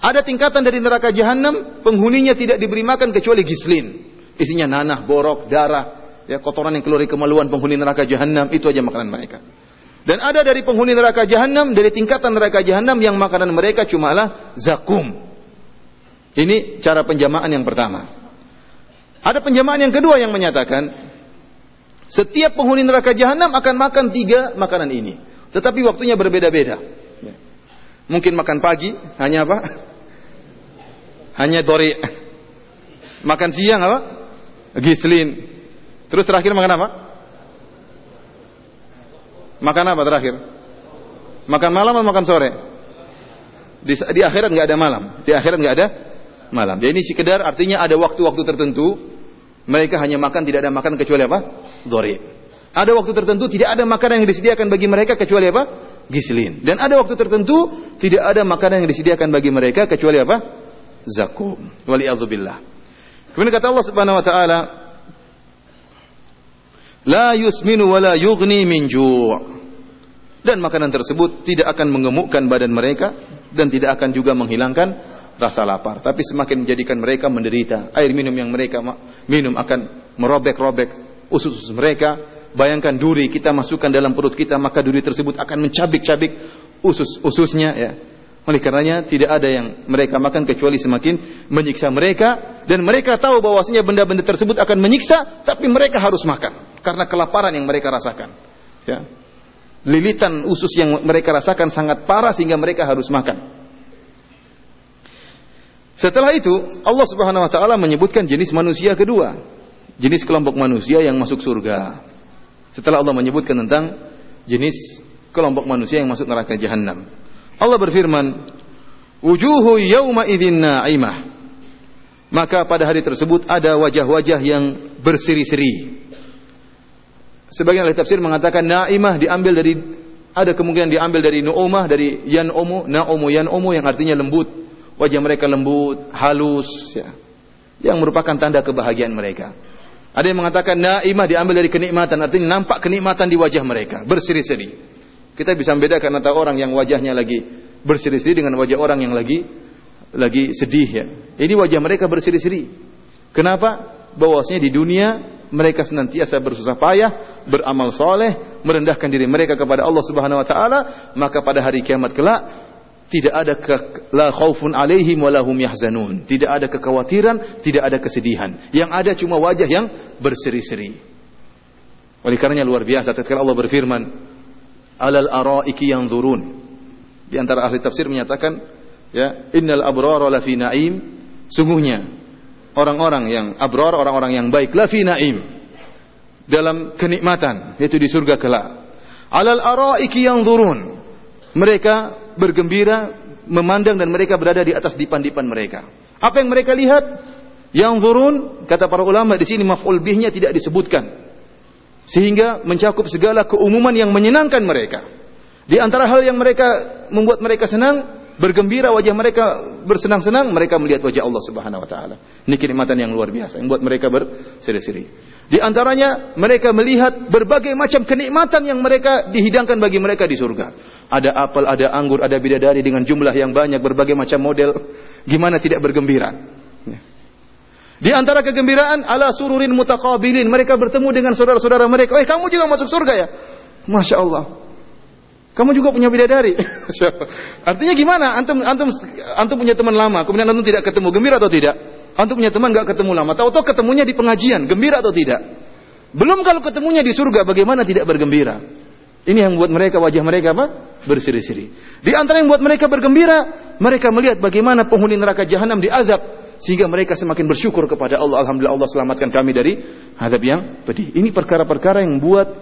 Ada tingkatan dari neraka jahanam penghuninya tidak diberi makan kecuali gislin. Isinya nanah, borok, darah, ya kotoran yang keluar dari kemaluan penghuni neraka jahanam itu aja makanan mereka. Dan ada dari penghuni neraka jahanam dari tingkatan neraka jahanam yang makanan mereka cumalah zakum. Ini cara penjamaan yang pertama. Ada penjamaan yang kedua yang menyatakan setiap penghuni neraka jahanam akan makan tiga makanan ini, tetapi waktunya berbeda-beda. Ya. Mungkin makan pagi hanya apa? Hanya dori. Makan siang apa? Gislin. Terus terakhir makan apa? Makan apa terakhir? Makan malam atau makan sore? Di, di akhirat nggak ada malam. Di akhirat nggak ada malam. Jadi ini sekedar artinya ada waktu-waktu tertentu mereka hanya makan tidak ada makan kecuali apa? Dori. Ada waktu tertentu tidak ada makanan yang disediakan bagi mereka kecuali apa? Gislin. Dan ada waktu tertentu tidak ada makanan yang disediakan bagi mereka kecuali apa? Zakum. Waliyadzubillah. Kemudian kata Allah Subhanahu wa taala, La yusminu wa la yughni min dan makanan tersebut tidak akan mengemukkan badan mereka dan tidak akan juga menghilangkan rasa lapar tapi semakin menjadikan mereka menderita air minum yang mereka minum akan merobek-robek usus-usus mereka bayangkan duri kita masukkan dalam perut kita maka duri tersebut akan mencabik-cabik usus-ususnya ya oleh karenanya tidak ada yang mereka makan kecuali semakin menyiksa mereka dan mereka tahu bahwasanya benda-benda tersebut akan menyiksa tapi mereka harus makan karena kelaparan yang mereka rasakan. Ya. Lilitan usus yang mereka rasakan sangat parah sehingga mereka harus makan. Setelah itu Allah Subhanahu wa taala menyebutkan jenis manusia kedua, jenis kelompok manusia yang masuk surga. Setelah Allah menyebutkan tentang jenis kelompok manusia yang masuk neraka jahanam. Allah berfirman, "Wujuhu yauma idzin na'imah." Maka pada hari tersebut ada wajah-wajah yang berseri-seri. Sebagian ahli tafsir mengatakan na'imah diambil dari ada kemungkinan diambil dari nu'umah dari yan omu, na'umu yan omu yang artinya lembut, wajah mereka lembut, halus, ya. Yang merupakan tanda kebahagiaan mereka. Ada yang mengatakan naimah diambil dari kenikmatan, artinya nampak kenikmatan di wajah mereka, berseri-seri. Kita bisa membedakan antara orang yang wajahnya lagi berseri-seri dengan wajah orang yang lagi lagi sedih ya. Ini wajah mereka berseri-seri. Kenapa? Bahwasanya di dunia mereka senantiasa bersusah payah, beramal soleh, merendahkan diri mereka kepada Allah Subhanahu wa taala, maka pada hari kiamat kelak tidak ada ke, la khaufun alaihim wa lahum yahzanun. Tidak ada kekhawatiran, tidak ada kesedihan. Yang ada cuma wajah yang berseri-seri. Oleh karenanya luar biasa tatkala Allah berfirman, "Alal araiki yanzurun." Di antara ahli tafsir menyatakan, ya, "Innal abrara lafi na'im." Sungguhnya orang-orang yang abrar, orang-orang yang baik lafi na'im. Dalam kenikmatan, yaitu di surga kelak. Alal araiki yanzurun. Mereka bergembira, memandang dan mereka berada di atas dipan-dipan mereka. Apa yang mereka lihat? Yang zurun, kata para ulama di sini maf'ul bihnya tidak disebutkan. Sehingga mencakup segala keumuman yang menyenangkan mereka. Di antara hal yang mereka membuat mereka senang, bergembira wajah mereka bersenang-senang, mereka melihat wajah Allah Subhanahu wa taala. Ini kenikmatan yang luar biasa yang membuat mereka berseri-seri. Di antaranya mereka melihat berbagai macam kenikmatan yang mereka dihidangkan bagi mereka di surga ada apel, ada anggur, ada bidadari dengan jumlah yang banyak, berbagai macam model. Gimana tidak bergembira? Ya. Di antara kegembiraan ala sururin mutakabilin, mereka bertemu dengan saudara-saudara mereka. Eh, kamu juga masuk surga ya? Masya Allah. Kamu juga punya bidadari. Artinya gimana? Antum antum antum punya teman lama, kemudian antum tidak ketemu, gembira atau tidak? Antum punya teman nggak ketemu lama, tahu-tahu ketemunya di pengajian, gembira atau tidak? Belum kalau ketemunya di surga, bagaimana tidak bergembira? Ini yang membuat mereka wajah mereka apa? Berseri-seri. Di antara yang membuat mereka bergembira, mereka melihat bagaimana penghuni neraka jahanam diazab sehingga mereka semakin bersyukur kepada Allah. Alhamdulillah Allah selamatkan kami dari azab yang pedih. Ini perkara-perkara yang membuat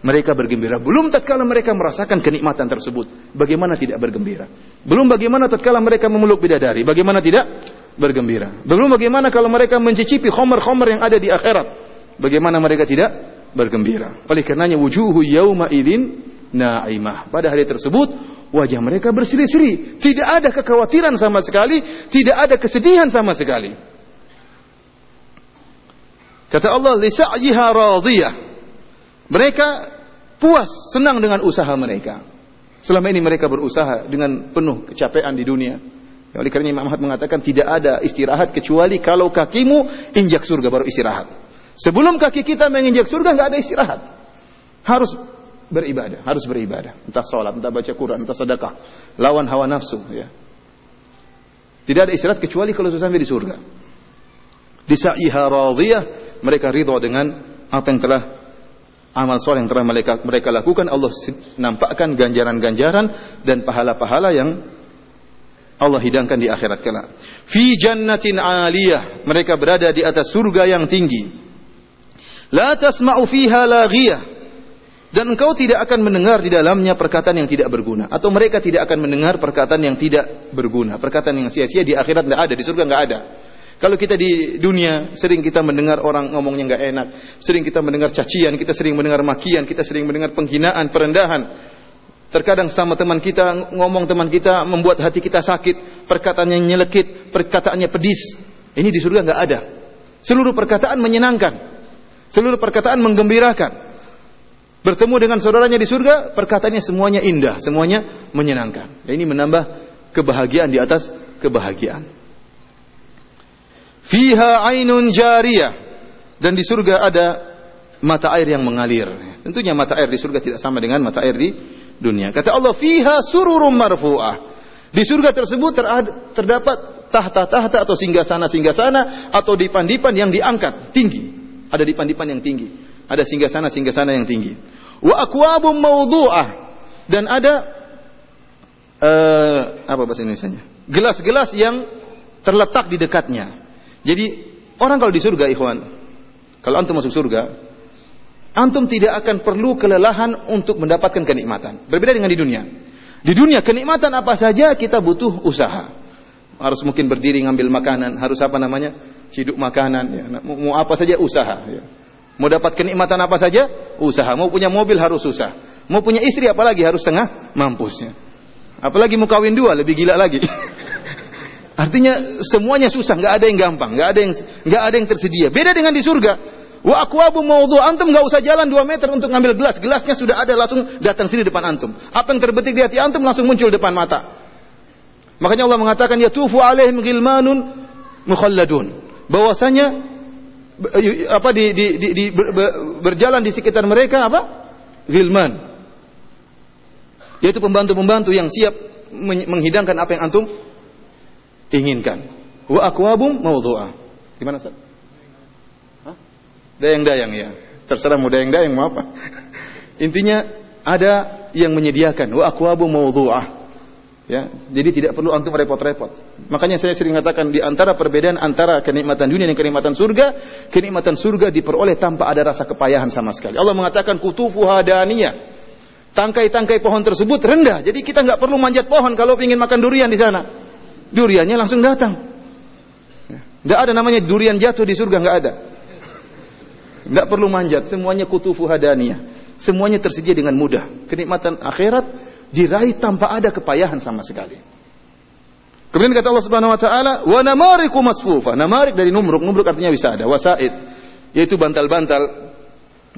mereka bergembira. Belum tatkala mereka merasakan kenikmatan tersebut, bagaimana tidak bergembira? Belum bagaimana tatkala mereka memeluk bidadari, bagaimana tidak bergembira? Belum bagaimana kalau mereka mencicipi khomer-khomer yang ada di akhirat, bagaimana mereka tidak bergembira. Oleh karenanya wujuhu yauma idzin naimah. Pada hari tersebut wajah mereka berseri-seri, tidak ada kekhawatiran sama sekali, tidak ada kesedihan sama sekali. Kata Allah, "Lisa'yiha radiyah." Mereka puas, senang dengan usaha mereka. Selama ini mereka berusaha dengan penuh kecapean di dunia. Oleh karena Imam Ahmad mengatakan tidak ada istirahat kecuali kalau kakimu injak surga baru istirahat. Sebelum kaki kita menginjak surga nggak ada istirahat. Harus beribadah, harus beribadah. Entah sholat, entah baca Quran, entah sedekah. Lawan hawa nafsu. Ya. Tidak ada istirahat kecuali kalau sudah sampai di surga. Di sa'iha radiyah, mereka ridho dengan apa yang telah amal soleh yang telah mereka, mereka lakukan. Allah nampakkan ganjaran-ganjaran dan pahala-pahala yang Allah hidangkan di akhirat kelak. Fi jannatin aliyah, mereka berada di atas surga yang tinggi. La tasma'u fiha laghiyah. Dan engkau tidak akan mendengar di dalamnya perkataan yang tidak berguna. Atau mereka tidak akan mendengar perkataan yang tidak berguna. Perkataan yang sia-sia di akhirat tidak ada, di surga nggak ada. Kalau kita di dunia sering kita mendengar orang ngomongnya nggak enak, sering kita mendengar cacian, kita sering mendengar makian, kita sering mendengar penghinaan, perendahan. Terkadang sama teman kita ngomong teman kita membuat hati kita sakit, perkataannya nyelekit, perkataannya pedis. Ini di surga nggak ada. Seluruh perkataan menyenangkan. Seluruh perkataan menggembirakan. Bertemu dengan saudaranya di surga, perkataannya semuanya indah, semuanya menyenangkan. Ini menambah kebahagiaan di atas kebahagiaan. Fiha ainun jariyah. Dan di surga ada mata air yang mengalir. Tentunya mata air di surga tidak sama dengan mata air di dunia. Kata Allah, fiha sururum marfu'ah. Di surga tersebut terdapat tahta-tahta atau singgah-sana-singgah-sana atau dipan-dipan yang diangkat tinggi. Ada dipan-dipan yang tinggi. Ada singgah-sana-singgah-sana yang tinggi. Wa akwabum mawdu'ah. Dan ada uh, apa bahasa Indonesia-nya? Gelas-gelas yang terletak di dekatnya. Jadi orang kalau di surga, ikhwan, kalau antum masuk surga, antum tidak akan perlu kelelahan untuk mendapatkan kenikmatan. Berbeda dengan di dunia. Di dunia kenikmatan apa saja kita butuh usaha. Harus mungkin berdiri ngambil makanan, harus apa namanya? ciduk makanan, ya. mau apa saja usaha. Ya. Mau dapat kenikmatan apa saja usaha. Mau punya mobil harus susah. Mau punya istri apalagi harus tengah mampusnya. Apalagi mau kawin dua lebih gila lagi. Artinya semuanya susah, nggak ada yang gampang, nggak ada yang nggak ada yang tersedia. Beda dengan di surga. Wa akwabu maudhu antum nggak usah jalan 2 meter untuk ngambil gelas. Gelasnya sudah ada langsung datang sini depan antum. Apa yang terbetik di hati antum langsung muncul depan mata. Makanya Allah mengatakan ya tufu alaihim ghilmanun mukhalladun. Bahwasanya apa di, di, di, di ber, berjalan di sekitar mereka apa? Ghilman. Yaitu pembantu-pembantu yang siap menghidangkan apa yang antum inginkan. Wa akwabum maudhu'ah. Gimana Ustaz? Dayang-dayang ya. Terserah mau dayang-dayang mau apa. Intinya ada yang menyediakan wa aqwabu mawdhu'ah. Ya, jadi tidak perlu antum repot-repot. Makanya saya sering katakan di antara perbedaan antara kenikmatan dunia dan kenikmatan surga, kenikmatan surga diperoleh tanpa ada rasa kepayahan sama sekali. Allah mengatakan kutufu hadaniyah. Tangkai-tangkai pohon tersebut rendah. Jadi kita nggak perlu manjat pohon kalau ingin makan durian di sana. Duriannya langsung datang. Tidak ada namanya durian jatuh di surga, nggak ada. Nggak perlu manjat, semuanya kutufu hadaniyah. Semuanya tersedia dengan mudah. Kenikmatan akhirat diraih tanpa ada kepayahan sama sekali. Kemudian kata Allah Subhanahu wa taala, "Wa namariku masfufa." Namarik dari numruk, numruk artinya bisa ada, wasaid, yaitu bantal-bantal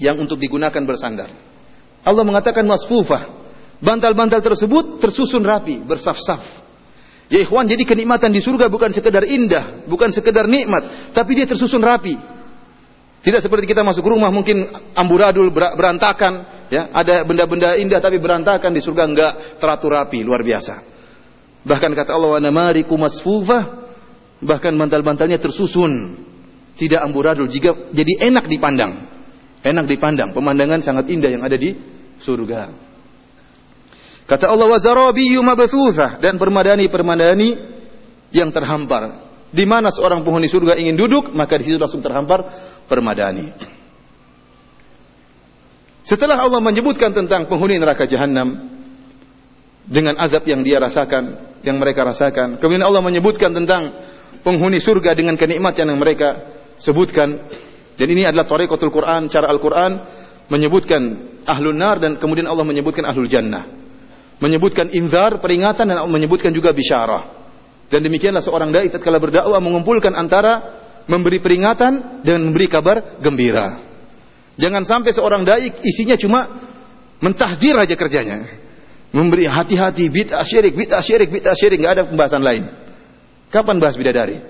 yang untuk digunakan bersandar. Allah mengatakan masfufa. Bantal-bantal tersebut tersusun rapi, bersaf-saf. Ya ikhwan, jadi kenikmatan di surga bukan sekedar indah, bukan sekedar nikmat, tapi dia tersusun rapi. Tidak seperti kita masuk rumah mungkin amburadul berantakan, ya. Ada benda-benda indah tapi berantakan di surga enggak teratur rapi, luar biasa. Bahkan kata Allah wa namariku masfufah, bahkan bantal-bantalnya tersusun, tidak amburadul, jika jadi enak dipandang. Enak dipandang, pemandangan sangat indah yang ada di surga. Kata Allah wa zarabiyyu mabthutha dan permadani-permadani yang terhampar. Di mana seorang penghuni surga ingin duduk, maka di situ langsung terhampar permadani. Setelah Allah menyebutkan tentang penghuni neraka jahanam dengan azab yang dia rasakan, yang mereka rasakan, kemudian Allah menyebutkan tentang penghuni surga dengan kenikmatan yang mereka sebutkan. Dan ini adalah tariqatul Quran, cara Al-Quran menyebutkan ahlun nar dan kemudian Allah menyebutkan ahlul jannah. Menyebutkan inzar, peringatan dan menyebutkan juga bisyarah. Dan demikianlah seorang dai tatkala berdakwah mengumpulkan antara memberi peringatan dan memberi kabar gembira. Jangan sampai seorang dai isinya cuma mentahdir aja kerjanya. Memberi hati-hati bid'ah syirik, bid'ah syirik, bid'ah syirik, enggak ada pembahasan lain. Kapan bahas bidadari?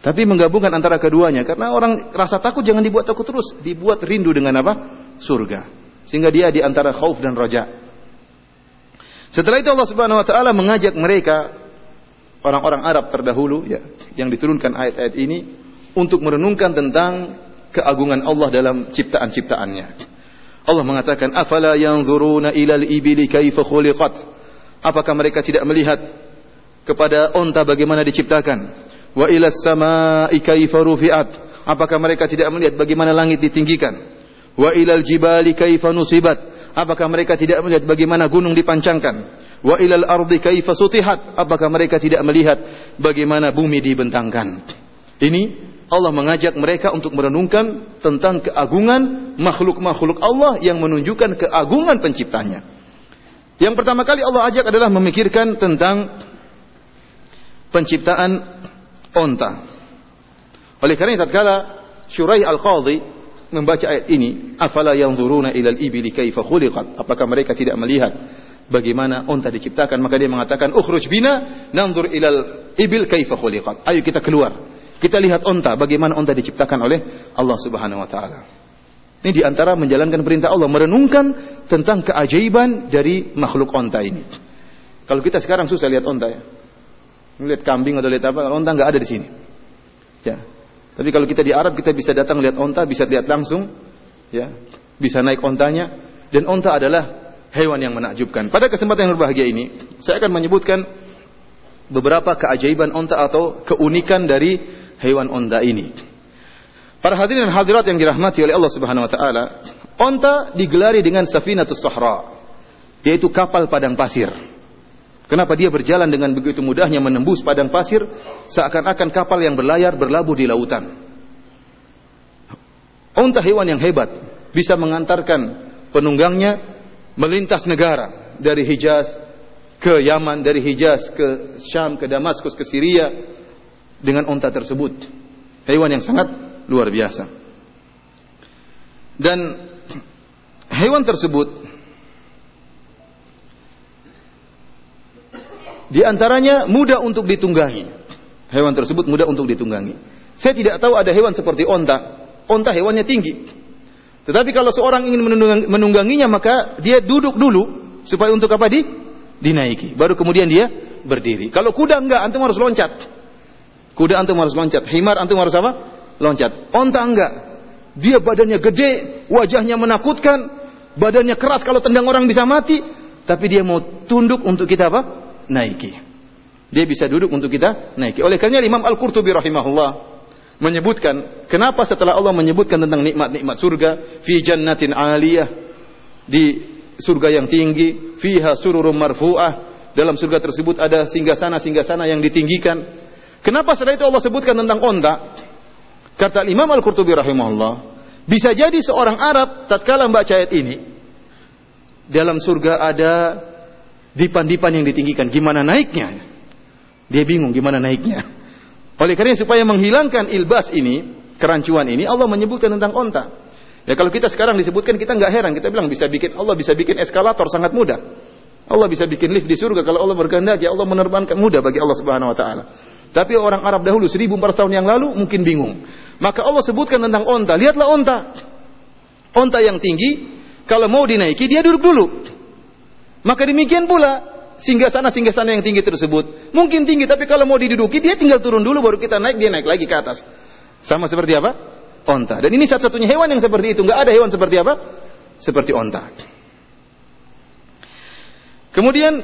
Tapi menggabungkan antara keduanya karena orang rasa takut jangan dibuat takut terus, dibuat rindu dengan apa? Surga. Sehingga dia di antara khauf dan raja. Setelah itu Allah Subhanahu wa taala mengajak mereka orang-orang Arab terdahulu ya yang diturunkan ayat-ayat ini untuk merenungkan tentang keagungan Allah dalam ciptaan-ciptaannya. Allah mengatakan, "Afala yanzuruna ilal ibili kaifa khuliqat?" Apakah mereka tidak melihat kepada onta bagaimana diciptakan? Wa ilas samai kaifa rufi'at? Apakah mereka tidak melihat bagaimana langit ditinggikan? Wa ilal jibali kaifa nusibat? Apakah mereka tidak melihat bagaimana gunung dipancangkan? Wa ilal ardi kaifa sutihat? Apakah mereka tidak melihat bagaimana bumi dibentangkan? Ini Allah mengajak mereka untuk merenungkan tentang keagungan makhluk-makhluk Allah yang menunjukkan keagungan penciptanya. Yang pertama kali Allah ajak adalah memikirkan tentang penciptaan onta. Oleh karena tatkala Syurai Al-Qadhi membaca ayat ini, afala yanzuruna ilal ibili kaifa khuliqat? Apakah mereka tidak melihat bagaimana unta diciptakan maka dia mengatakan ukhruj bina nanzur ilal ibil kaifa khuliqat ayo kita keluar kita lihat unta bagaimana unta diciptakan oleh Allah Subhanahu wa taala. Ini di antara menjalankan perintah Allah merenungkan tentang keajaiban dari makhluk unta ini. Kalau kita sekarang susah lihat unta ya. Melihat kambing atau lihat apa unta nggak ada di sini. Ya. Tapi kalau kita di Arab kita bisa datang lihat unta bisa lihat langsung ya. Bisa naik ontanya. Dan unta adalah hewan yang menakjubkan. Pada kesempatan yang berbahagia ini, saya akan menyebutkan beberapa keajaiban onta atau keunikan dari hewan onta ini. Para hadirin dan hadirat yang dirahmati oleh Allah Subhanahu wa taala, onta digelari dengan safinatus sahra, yaitu kapal padang pasir. Kenapa dia berjalan dengan begitu mudahnya menembus padang pasir seakan-akan kapal yang berlayar berlabuh di lautan. Onta hewan yang hebat bisa mengantarkan penunggangnya melintas negara dari Hijaz ke Yaman, dari Hijaz ke Syam, ke Damaskus, ke Syria dengan onta tersebut. Hewan yang sangat luar biasa. Dan hewan tersebut di antaranya mudah untuk ditunggangi. Hewan tersebut mudah untuk ditunggangi. Saya tidak tahu ada hewan seperti onta. Onta hewannya tinggi. Tetapi kalau seorang ingin menungganginya maka dia duduk dulu supaya untuk apa di dinaiki. Baru kemudian dia berdiri. Kalau kuda enggak, antum harus loncat. Kuda antum harus loncat. Himar antum harus apa? Loncat. Onta enggak. Dia badannya gede, wajahnya menakutkan, badannya keras kalau tendang orang bisa mati, tapi dia mau tunduk untuk kita apa? Naiki. Dia bisa duduk untuk kita naiki. Oleh karena Imam Al-Qurtubi rahimahullah menyebutkan kenapa setelah Allah menyebutkan tentang nikmat-nikmat surga fi jannatin aliyah di surga yang tinggi, fiha sururum marfu'ah. Dalam surga tersebut ada singgasana-singgasana yang ditinggikan. Kenapa setelah itu Allah sebutkan tentang onta? Kata Imam Al-Qurtubi rahimahullah, bisa jadi seorang Arab tatkala membaca ayat ini dalam surga ada dipan-dipan yang ditinggikan. Gimana naiknya? Dia bingung gimana naiknya. Oleh karena supaya menghilangkan ilbas ini, kerancuan ini, Allah menyebutkan tentang onta. Ya kalau kita sekarang disebutkan kita nggak heran, kita bilang bisa bikin Allah bisa bikin eskalator sangat mudah. Allah bisa bikin lift di surga kalau Allah berkehendak ya Allah menerbangkan mudah bagi Allah Subhanahu wa taala. Tapi orang Arab dahulu 1400 tahun yang lalu mungkin bingung. Maka Allah sebutkan tentang onta. Lihatlah onta. Onta yang tinggi kalau mau dinaiki dia duduk dulu. Maka demikian pula singgah sana singgah sana yang tinggi tersebut. Mungkin tinggi tapi kalau mau diduduki dia tinggal turun dulu baru kita naik dia naik lagi ke atas. Sama seperti apa? onta. Dan ini satu-satunya hewan yang seperti itu. Nggak ada hewan seperti apa? Seperti onta. Kemudian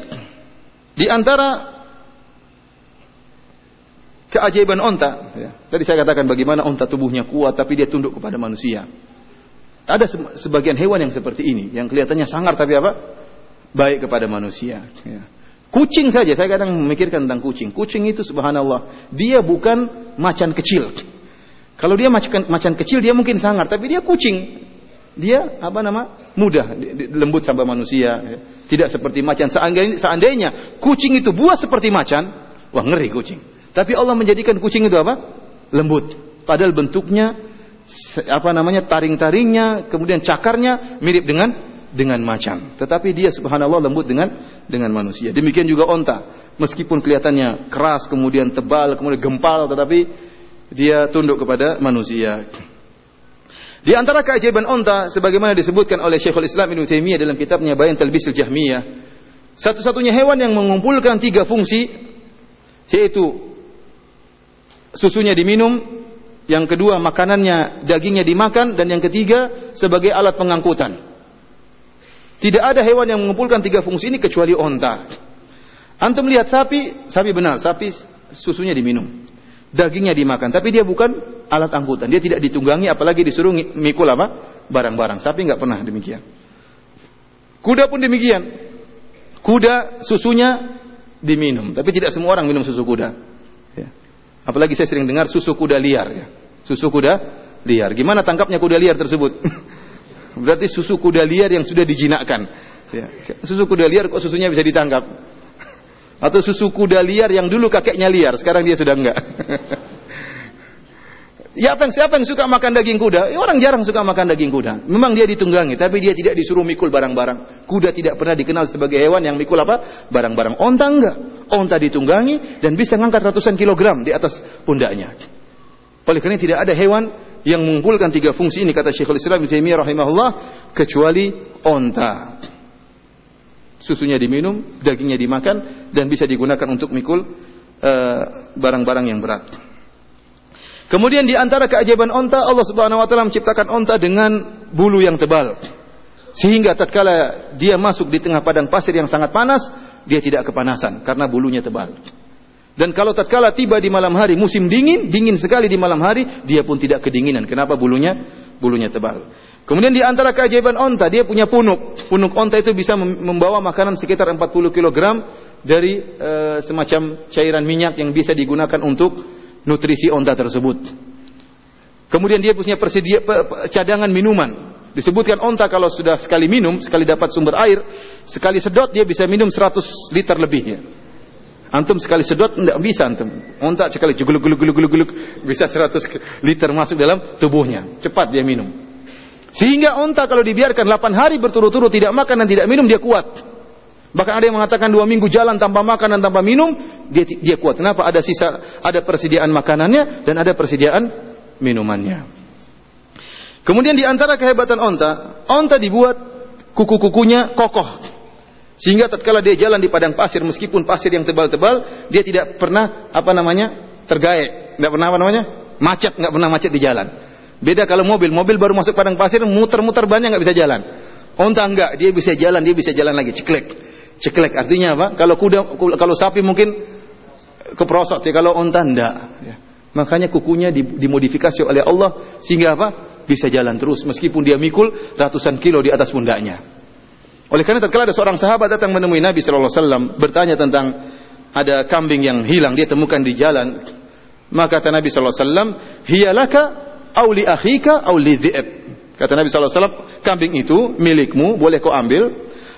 di antara keajaiban onta, ya, tadi saya katakan bagaimana onta tubuhnya kuat tapi dia tunduk kepada manusia. Ada sebagian hewan yang seperti ini, yang kelihatannya sangar tapi apa? Baik kepada manusia. Ya. Kucing saja, saya kadang memikirkan tentang kucing. Kucing itu subhanallah, dia bukan macan kecil. Kalau dia macan, macan kecil dia mungkin sangar, tapi dia kucing. Dia apa nama? mudah, lembut sama manusia. Tidak seperti macan. Seandainya, seandainya kucing itu buah seperti macan, wah ngeri kucing. Tapi Allah menjadikan kucing itu apa? Lembut. Padahal bentuknya apa namanya taring-taringnya, kemudian cakarnya mirip dengan dengan macan. Tetapi dia subhanallah lembut dengan dengan manusia. Demikian juga onta. Meskipun kelihatannya keras, kemudian tebal, kemudian gempal, tetapi dia tunduk kepada manusia. Di antara keajaiban onta sebagaimana disebutkan oleh Syekhul Islam Ibnu Taimiyah dalam kitabnya Bayan Talbisul Jahmiyah, satu-satunya hewan yang mengumpulkan tiga fungsi yaitu susunya diminum, yang kedua makanannya dagingnya dimakan dan yang ketiga sebagai alat pengangkutan. Tidak ada hewan yang mengumpulkan tiga fungsi ini kecuali onta. Antum lihat sapi, sapi benar, sapi susunya diminum dagingnya dimakan, tapi dia bukan alat angkutan. Dia tidak ditunggangi apalagi disuruh mikul apa? barang-barang. Sapi nggak pernah demikian. Kuda pun demikian. Kuda susunya diminum, tapi tidak semua orang minum susu kuda. Apalagi saya sering dengar susu kuda liar ya. Susu kuda liar. Gimana tangkapnya kuda liar tersebut? Berarti susu kuda liar yang sudah dijinakkan. Ya. Susu kuda liar kok susunya bisa ditangkap? Atau susu kuda liar yang dulu kakeknya liar, sekarang dia sudah enggak. ya apa yang siapa yang suka makan daging kuda? Ya, orang jarang suka makan daging kuda. Memang dia ditunggangi, tapi dia tidak disuruh mikul barang-barang. Kuda tidak pernah dikenal sebagai hewan yang mikul apa? Barang-barang. Onta enggak. Onta ditunggangi dan bisa mengangkat ratusan kilogram di atas pundaknya. Oleh karena tidak ada hewan yang mengumpulkan tiga fungsi ini kata Syekhul Islam Ibnu Taimiyah rahimahullah kecuali onta susunya diminum, dagingnya dimakan dan bisa digunakan untuk mikul eh, barang-barang uh, yang berat. Kemudian di antara keajaiban onta Allah Subhanahu wa taala menciptakan onta dengan bulu yang tebal. Sehingga tatkala dia masuk di tengah padang pasir yang sangat panas, dia tidak kepanasan karena bulunya tebal. Dan kalau tatkala tiba di malam hari musim dingin, dingin sekali di malam hari, dia pun tidak kedinginan. Kenapa bulunya bulunya tebal? Kemudian di antara keajaiban onta, dia punya punuk. Punuk onta itu bisa membawa makanan sekitar 40 kg dari e, semacam cairan minyak yang bisa digunakan untuk nutrisi onta tersebut. Kemudian dia punya persedia cadangan minuman. Disebutkan onta kalau sudah sekali minum, sekali dapat sumber air, sekali sedot dia bisa minum 100 liter lebihnya. Antum sekali sedot tidak bisa antum. Onta sekali juguluk guluk guluk guluk guluk bisa 100 liter masuk dalam tubuhnya. Cepat dia minum. Sehingga onta kalau dibiarkan 8 hari berturut-turut tidak makan dan tidak minum dia kuat. Bahkan ada yang mengatakan dua minggu jalan tanpa makan dan tanpa minum dia dia kuat. Kenapa? Ada sisa ada persediaan makanannya dan ada persediaan minumannya. Kemudian di antara kehebatan onta, onta dibuat kuku-kukunya kokoh sehingga tatkala dia jalan di padang pasir meskipun pasir yang tebal-tebal, dia tidak pernah apa namanya? tergaek, tidak pernah apa namanya? macet, nggak pernah macet di jalan. Beda kalau mobil, mobil baru masuk padang pasir muter-muter banyak nggak bisa jalan. Onta enggak, dia bisa jalan, dia bisa jalan lagi, ceklek. Ceklek artinya apa? Kalau kuda kalau sapi mungkin keprosot ya, kalau onta enggak ya. Makanya kukunya dimodifikasi oleh Allah sehingga apa? Bisa jalan terus meskipun dia mikul ratusan kilo di atas pundaknya. Oleh karena tatkala ada seorang sahabat datang menemui Nabi sallallahu alaihi wasallam bertanya tentang ada kambing yang hilang dia temukan di jalan, maka kata Nabi sallallahu alaihi wasallam, "Hiya laka aw li akhika aw li dhi'ab." Kata Nabi sallallahu alaihi wasallam, kambing itu milikmu, boleh kau ambil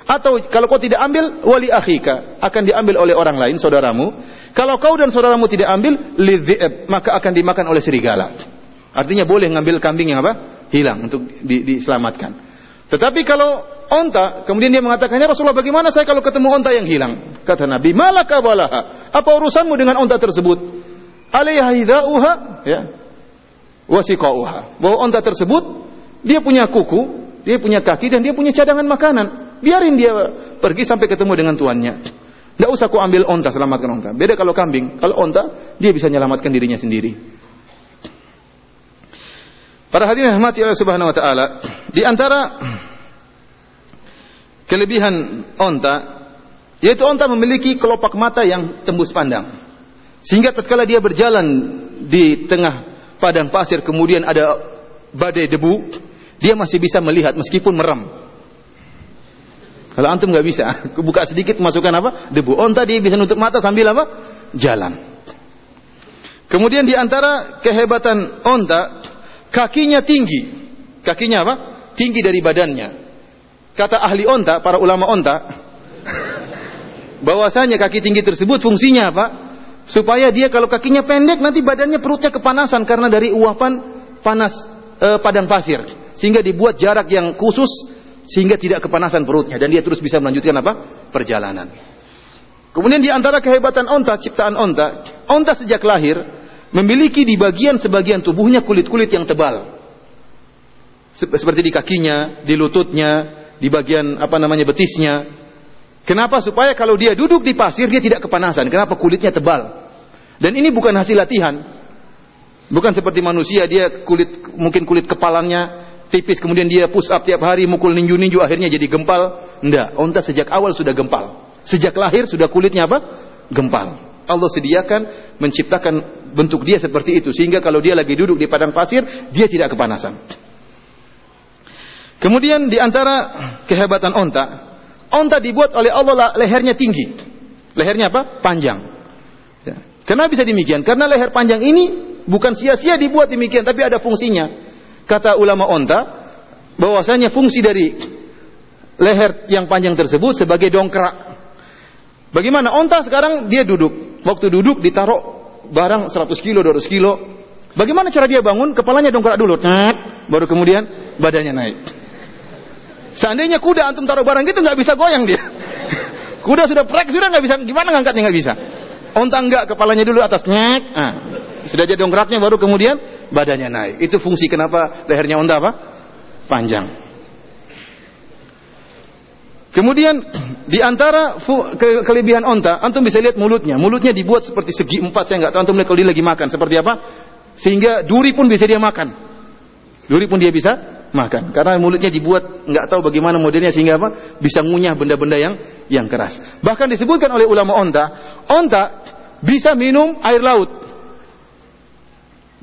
atau kalau kau tidak ambil wali akhika akan diambil oleh orang lain saudaramu. Kalau kau dan saudaramu tidak ambil li dhi'ab maka akan dimakan oleh serigala. Artinya boleh ngambil kambing yang apa? Hilang untuk di, diselamatkan. Tetapi kalau onta. Kemudian dia mengatakannya Rasulullah bagaimana saya kalau ketemu onta yang hilang? Kata Nabi, malaka balaha. Apa urusanmu dengan onta tersebut? Alaiha hidauha, ya. Wasiqauha. Bahwa onta tersebut dia punya kuku, dia punya kaki dan dia punya cadangan makanan. Biarin dia pergi sampai ketemu dengan tuannya. Tidak usah ku ambil onta, selamatkan onta. Beda kalau kambing. Kalau onta, dia bisa menyelamatkan dirinya sendiri. Para hadirin rahmati Allah Subhanahu wa taala, di antara kelebihan onta yaitu onta memiliki kelopak mata yang tembus pandang. Sehingga tatkala dia berjalan di tengah padang pasir kemudian ada badai debu, dia masih bisa melihat meskipun merem. Kalau antum nggak bisa, buka sedikit masukkan apa? Debu. Onta dia bisa nutup mata sambil apa? Jalan. Kemudian di antara kehebatan onta, kakinya tinggi. Kakinya apa? Tinggi dari badannya. Kata ahli onta, para ulama onta, bahwasanya kaki tinggi tersebut fungsinya apa? Supaya dia kalau kakinya pendek nanti badannya perutnya kepanasan karena dari uapan panas eh, padang pasir. Sehingga dibuat jarak yang khusus sehingga tidak kepanasan perutnya dan dia terus bisa melanjutkan apa? perjalanan. Kemudian di antara kehebatan onta, ciptaan onta, onta sejak lahir memiliki di bagian sebagian tubuhnya kulit-kulit yang tebal. Seperti di kakinya, di lututnya, di bagian apa namanya betisnya. Kenapa? Supaya kalau dia duduk di pasir dia tidak kepanasan. Kenapa? Kulitnya tebal. Dan ini bukan hasil latihan. Bukan seperti manusia dia kulit mungkin kulit kepalanya tipis kemudian dia push up tiap hari mukul ninju-ninju akhirnya jadi gempal. Enggak, onta sejak awal sudah gempal. Sejak lahir sudah kulitnya apa? Gempal. Allah sediakan menciptakan bentuk dia seperti itu sehingga kalau dia lagi duduk di padang pasir dia tidak kepanasan. Kemudian di antara kehebatan onta, onta dibuat oleh Allah lehernya tinggi. Lehernya apa? Panjang. Ya. Kenapa bisa demikian? Karena leher panjang ini bukan sia-sia dibuat demikian, tapi ada fungsinya. Kata ulama onta, bahwasanya fungsi dari leher yang panjang tersebut sebagai dongkrak. Bagaimana? Onta sekarang dia duduk. Waktu duduk ditaruh barang 100 kilo, 200 kilo. Bagaimana cara dia bangun? Kepalanya dongkrak dulu. Baru kemudian badannya naik. Seandainya kuda antum taruh barang gitu nggak bisa goyang dia. kuda sudah prek sudah nggak bisa gimana ngangkatnya nggak bisa. Onta enggak kepalanya dulu atas nyek. Nah, sudah jadi dongkraknya baru kemudian badannya naik. Itu fungsi kenapa lehernya onta apa? Panjang. Kemudian di antara ke kelebihan onta, antum bisa lihat mulutnya. Mulutnya dibuat seperti segi empat. Saya nggak tahu antum lihat kalau dia lagi makan seperti apa. Sehingga duri pun bisa dia makan. Duri pun dia bisa makan karena mulutnya dibuat nggak tahu bagaimana modelnya sehingga apa bisa ngunyah benda-benda yang yang keras bahkan disebutkan oleh ulama onta onta bisa minum air laut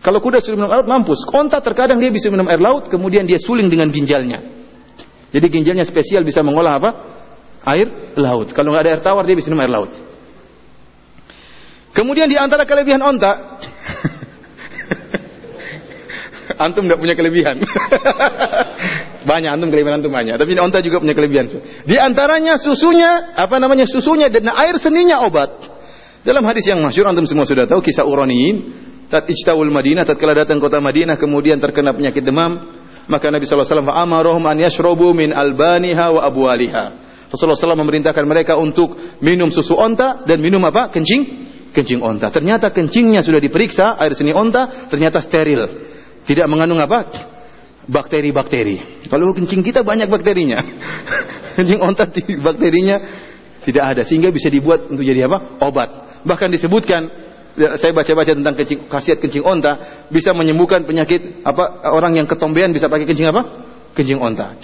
kalau kuda sudah minum air laut mampus onta terkadang dia bisa minum air laut kemudian dia suling dengan ginjalnya jadi ginjalnya spesial bisa mengolah apa air laut kalau nggak ada air tawar dia bisa minum air laut kemudian di antara kelebihan onta antum tidak punya kelebihan. banyak antum kelebihan antum banyak. Tapi onta juga punya kelebihan. Di antaranya susunya, apa namanya susunya dan air seninya obat. Dalam hadis yang masyur antum semua sudah tahu kisah Uraniin. Tat ijtawul Madinah, tatkala datang kota Madinah kemudian terkena penyakit demam, maka Nabi sallallahu alaihi wasallam an yashrabu min albaniha wa abwaliha. Rasulullah SAW memerintahkan mereka untuk minum susu onta dan minum apa? Kencing kencing onta. Ternyata kencingnya sudah diperiksa, air seni onta ternyata steril. Tidak mengandung apa? Bakteri-bakteri. Kalau kencing kita banyak bakterinya. kencing onta bakterinya tidak ada sehingga bisa dibuat untuk jadi apa? Obat. Bahkan disebutkan saya baca-baca tentang kencing khasiat kencing onta bisa menyembuhkan penyakit apa orang yang ketombean bisa pakai kencing apa? Kencing onta.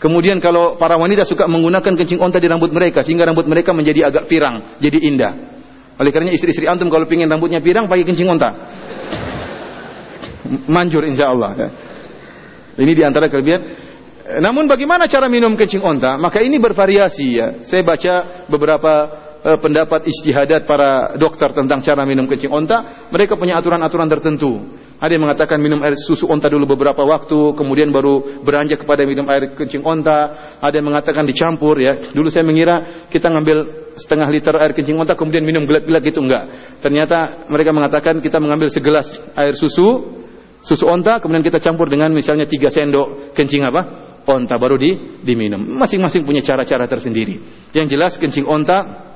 Kemudian kalau para wanita suka menggunakan kencing onta di rambut mereka sehingga rambut mereka menjadi agak pirang, jadi indah. Oleh karena istri-istri antum kalau ingin rambutnya pirang pakai kencing onta. Manjur insya Allah. Ya. Ini di antara kelebihan. Namun bagaimana cara minum kencing onta? Maka ini bervariasi ya. Saya baca beberapa uh, pendapat istihadat para dokter tentang cara minum kencing onta. Mereka punya aturan-aturan tertentu. Ada yang mengatakan minum air susu onta dulu beberapa waktu, kemudian baru beranjak kepada minum air kencing onta. Ada yang mengatakan dicampur ya. Dulu saya mengira kita ngambil setengah liter air kencing onta kemudian minum gelap-gelap gitu enggak. Ternyata mereka mengatakan kita mengambil segelas air susu, susu onta kemudian kita campur dengan misalnya tiga sendok kencing apa? Onta baru di diminum. Masing-masing punya cara-cara tersendiri. Yang jelas kencing onta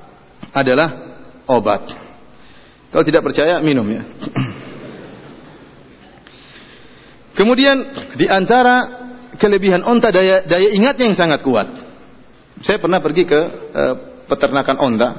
adalah obat. Kalau tidak percaya minum ya. Kemudian di antara kelebihan onta daya daya ingatnya yang sangat kuat. Saya pernah pergi ke uh, peternakan onta.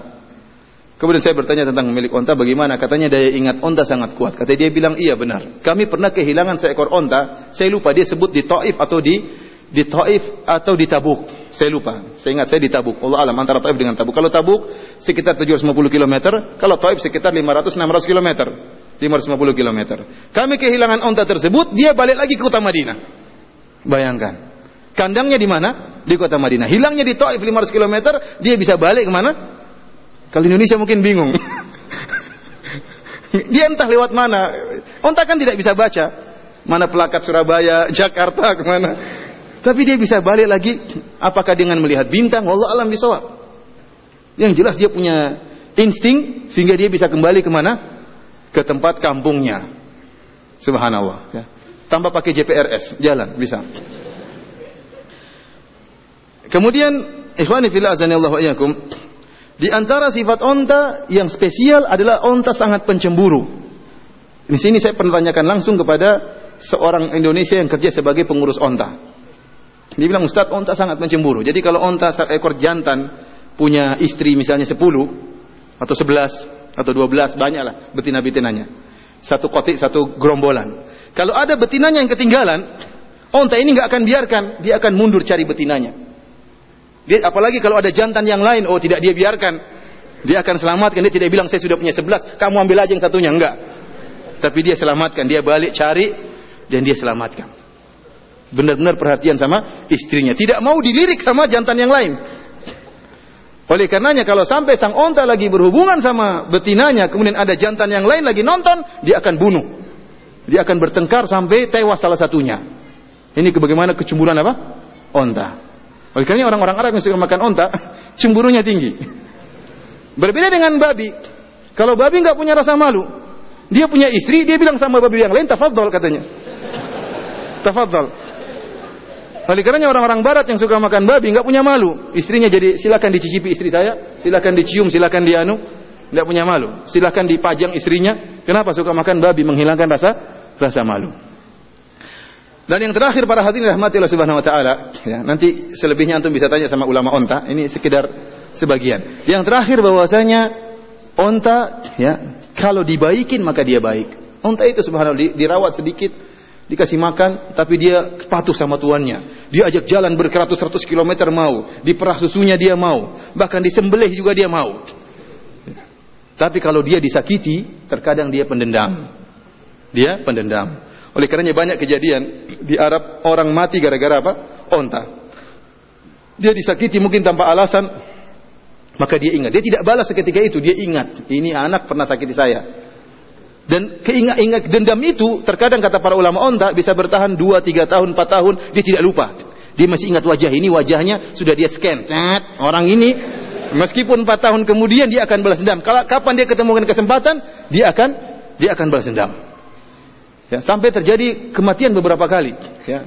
Kemudian saya bertanya tentang pemilik onta bagaimana? Katanya daya ingat onta sangat kuat. Kata dia bilang iya benar. Kami pernah kehilangan seekor onta. Saya lupa dia sebut di Taif atau di di Taif atau di Tabuk. Saya lupa. Saya ingat saya di Tabuk. Allah alam antara Taif dengan Tabuk. Kalau Tabuk sekitar 750 km, kalau Taif sekitar 500 600 km. 550 km. Kami kehilangan onta tersebut, dia balik lagi ke kota Madinah. Bayangkan. Kandangnya di mana? di kota Madinah. Hilangnya di Taif 500 km, dia bisa balik ke mana? Kalau Indonesia mungkin bingung. dia entah lewat mana. Onta kan tidak bisa baca. Mana pelakat Surabaya, Jakarta, ke mana. Tapi dia bisa balik lagi. Apakah dengan melihat bintang? Allah alam bisawab. Yang jelas dia punya insting sehingga dia bisa kembali ke mana? Ke tempat kampungnya. Subhanallah. Ya. Tanpa pakai JPRS, jalan bisa. Kemudian ikhwani fillah azanillahu di antara sifat onta yang spesial adalah onta sangat pencemburu. Di sini saya pernah tanyakan langsung kepada seorang Indonesia yang kerja sebagai pengurus onta. Dia bilang Ustaz onta sangat pencemburu. Jadi kalau onta ekor jantan punya istri misalnya 10 atau 11 atau 12 banyaklah betina-betinanya. Satu kotik, satu gerombolan. Kalau ada betinanya yang ketinggalan, onta ini nggak akan biarkan, dia akan mundur cari betinanya. Dia, apalagi kalau ada jantan yang lain, oh tidak dia biarkan. Dia akan selamatkan. Dia tidak bilang saya sudah punya sebelas, kamu ambil aja yang satunya. Enggak. Tapi dia selamatkan. Dia balik cari dan dia selamatkan. Benar-benar perhatian sama istrinya. Tidak mau dilirik sama jantan yang lain. Oleh karenanya kalau sampai sang onta lagi berhubungan sama betinanya, kemudian ada jantan yang lain lagi nonton, dia akan bunuh. Dia akan bertengkar sampai tewas salah satunya. Ini bagaimana kecemburuan apa? Onta. Oleh karena orang-orang Arab yang suka makan onta, cemburunya tinggi. Berbeda dengan babi. Kalau babi nggak punya rasa malu, dia punya istri, dia bilang sama babi yang lain, tafadhol katanya. Tafadhol. Oleh karena orang-orang barat yang suka makan babi nggak punya malu. Istrinya jadi silakan dicicipi istri saya, silakan dicium, silakan dianu. Nggak punya malu. Silakan dipajang istrinya. Kenapa suka makan babi? Menghilangkan rasa rasa malu. Dan yang terakhir para hadirin rahmati Allah Subhanahu wa taala, ya, nanti selebihnya antum bisa tanya sama ulama onta, ini sekedar sebagian. Yang terakhir bahwasanya onta ya, kalau dibaikin maka dia baik. Onta itu subhanallah dirawat sedikit, dikasih makan, tapi dia patuh sama tuannya. Dia ajak jalan berkeratus-ratus kilometer mau, diperah susunya dia mau, bahkan disembelih juga dia mau. Tapi kalau dia disakiti, terkadang dia pendendam. Dia pendendam. Oleh karenanya banyak kejadian di Arab orang mati gara-gara apa? Onta. Dia disakiti mungkin tanpa alasan, maka dia ingat. Dia tidak balas seketika itu, dia ingat. Ini anak pernah sakiti saya. Dan keingat-ingat dendam itu terkadang kata para ulama onta bisa bertahan 2 3 tahun, 4 tahun, dia tidak lupa. Dia masih ingat wajah ini, wajahnya sudah dia scan. Cat, orang ini meskipun 4 tahun kemudian dia akan balas dendam. Kalau kapan dia ketemu dengan kesempatan, dia akan dia akan balas dendam. Ya, sampai terjadi kematian beberapa kali, ya.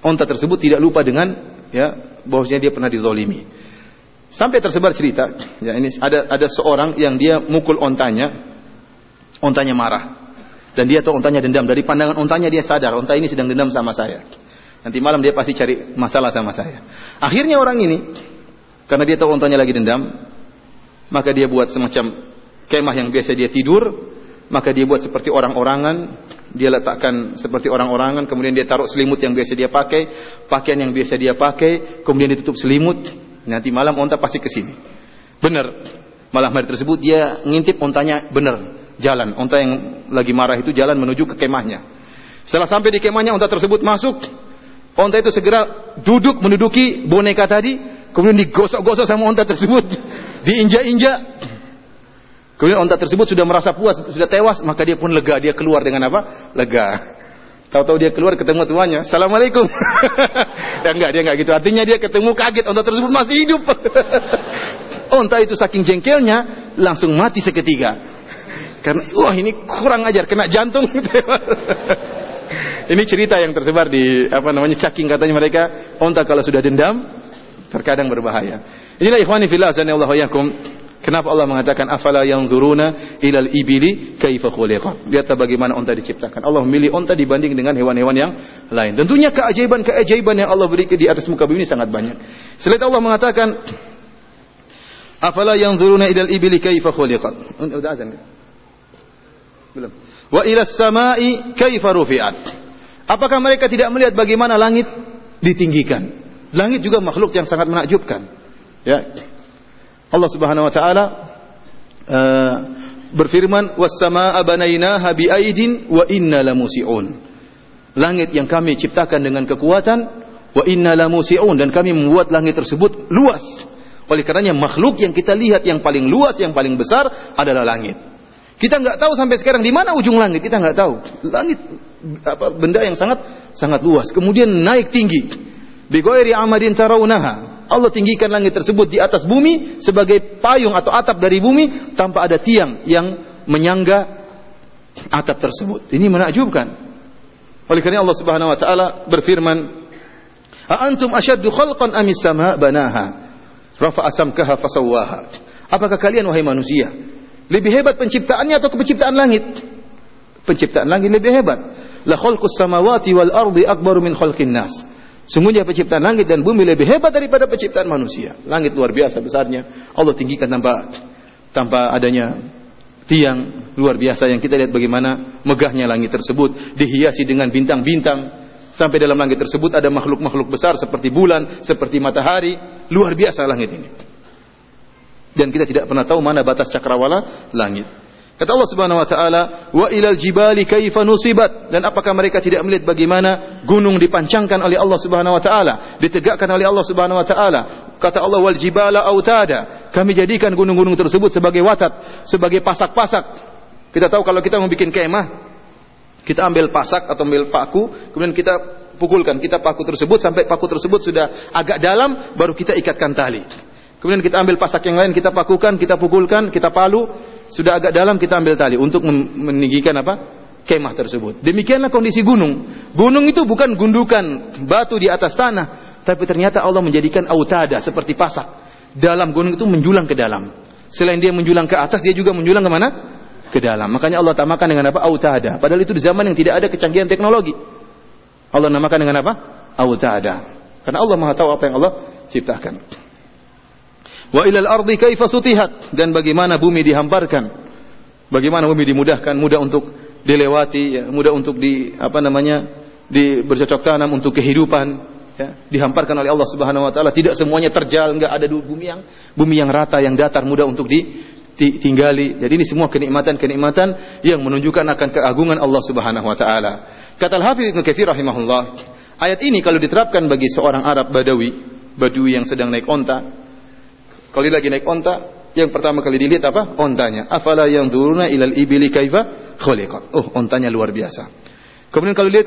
Onta tersebut tidak lupa dengan ya bahwasanya dia pernah dizolimi. Sampai tersebar cerita, ya ini ada ada seorang yang dia mukul ontanya, Ontanya marah. Dan dia tahu ontanya dendam. Dari pandangan ontanya dia sadar, onta ini sedang dendam sama saya. Nanti malam dia pasti cari masalah sama saya. Akhirnya orang ini, karena dia tahu ontanya lagi dendam, maka dia buat semacam kemah yang biasa dia tidur, maka dia buat seperti orang-orangan, dia letakkan seperti orang-orangan, kemudian dia taruh selimut yang biasa dia pakai, pakaian yang biasa dia pakai, kemudian ditutup selimut, nanti malam onta pasti ke sini. Benar. Malam hari tersebut dia ngintip ontanya benar jalan. Unta yang lagi marah itu jalan menuju ke kemahnya. Setelah sampai di kemahnya, unta tersebut masuk. Unta itu segera duduk menduduki boneka tadi. Kemudian digosok-gosok sama unta tersebut. Diinjak-injak. Kemudian unta tersebut sudah merasa puas, sudah tewas. Maka dia pun lega. Dia keluar dengan apa? Lega. Tahu-tahu dia keluar ketemu tuannya. Assalamualaikum. ya enggak, dia enggak gitu. Artinya dia ketemu kaget. Unta tersebut masih hidup. unta itu saking jengkelnya langsung mati seketika. Karena wah ini kurang ajar kena jantung ini cerita yang tersebar di apa namanya caking katanya mereka onta kalau sudah dendam terkadang berbahaya. Inilah ikhwani fillah Allah yakum. Kenapa Allah mengatakan afala yang zuruna ilal ibili kaifa khuliqat? Lihat bagaimana onta diciptakan. Allah memilih onta dibanding dengan hewan-hewan yang lain. Tentunya keajaiban-keajaiban yang Allah berikan di atas muka bumi ini sangat banyak. Selain Allah mengatakan afala yang zuruna ilal ibili kaifa khuliqat? Udah azan? Wa ila samai kaifa rufi'at. Apakah mereka tidak melihat bagaimana langit ditinggikan? Langit juga makhluk yang sangat menakjubkan. Ya. Allah Subhanahu wa taala uh, berfirman, "Was samaa'a banainaha bi aidin wa inna lamusiun." Langit yang kami ciptakan dengan kekuatan, wa inna lamusiun dan kami membuat langit tersebut luas. Oleh karenanya makhluk yang kita lihat yang paling luas, yang paling besar adalah langit. Kita nggak tahu sampai sekarang di mana ujung langit, kita nggak tahu. Langit apa benda yang sangat sangat luas. Kemudian naik tinggi. Bighairi amadin tarawunaha. Allah tinggikan langit tersebut di atas bumi sebagai payung atau atap dari bumi tanpa ada tiang yang menyangga atap tersebut. Ini menakjubkan. Oleh karena Allah Subhanahu wa taala berfirman, "A antum ashaddu khalqan amis sama banaha?" Rafa'a samkaha fasawwaha. Apakah kalian wahai manusia lebih hebat penciptaannya atau penciptaan langit? Penciptaan langit lebih hebat. La khalqus samawati wal ardi akbaru min khalqin nas. Sungguhnya penciptaan langit dan bumi lebih hebat daripada penciptaan manusia. Langit luar biasa besarnya. Allah tinggikan tanpa tanpa adanya tiang luar biasa yang kita lihat bagaimana megahnya langit tersebut dihiasi dengan bintang-bintang sampai dalam langit tersebut ada makhluk-makhluk besar seperti bulan, seperti matahari, luar biasa langit ini dan kita tidak pernah tahu mana batas cakrawala langit. Kata Allah Subhanahu wa taala, "Wa ilal jibali kaifa nusibat?" Dan apakah mereka tidak melihat bagaimana gunung dipancangkan oleh Allah Subhanahu wa taala, ditegakkan oleh Allah Subhanahu wa taala? Kata Allah, "Wal jibala autada." Kami jadikan gunung-gunung tersebut sebagai watat, sebagai pasak-pasak. Kita tahu kalau kita mau bikin kemah, kita ambil pasak atau ambil paku, kemudian kita pukulkan, kita paku tersebut sampai paku tersebut sudah agak dalam, baru kita ikatkan tali. Kemudian kita ambil pasak yang lain, kita pakukan, kita pukulkan, kita palu, sudah agak dalam kita ambil tali untuk meninggikan apa? kemah tersebut. Demikianlah kondisi gunung. Gunung itu bukan gundukan batu di atas tanah, tapi ternyata Allah menjadikan autada seperti pasak. Dalam gunung itu menjulang ke dalam. Selain dia menjulang ke atas, dia juga menjulang ke mana? Ke dalam. Makanya Allah tamakan dengan apa? Autada. Padahal itu di zaman yang tidak ada kecanggihan teknologi. Allah namakan dengan apa? Autada. Karena Allah Maha tahu apa yang Allah ciptakan. Wa ilal ardi kaifa sutihat dan bagaimana bumi dihamparkan. Bagaimana bumi dimudahkan, mudah untuk dilewati, ya, mudah untuk di apa namanya? di bercocok tanam untuk kehidupan, ya, dihamparkan oleh Allah Subhanahu wa taala. Tidak semuanya terjal, enggak ada bumi yang bumi yang rata, yang datar, mudah untuk ditinggali. Jadi ini semua kenikmatan-kenikmatan yang menunjukkan akan keagungan Allah Subhanahu wa taala. Kata Al-Hafidz Ibnu Katsir rahimahullah, ayat ini kalau diterapkan bagi seorang Arab Badawi, Badui yang sedang naik onta, kalau dia lagi naik onta, yang pertama kali dilihat apa? Ontanya. Afala yang duruna ilal ibili kaifa khuliqat. Oh, ontanya luar biasa. Kemudian kalau lihat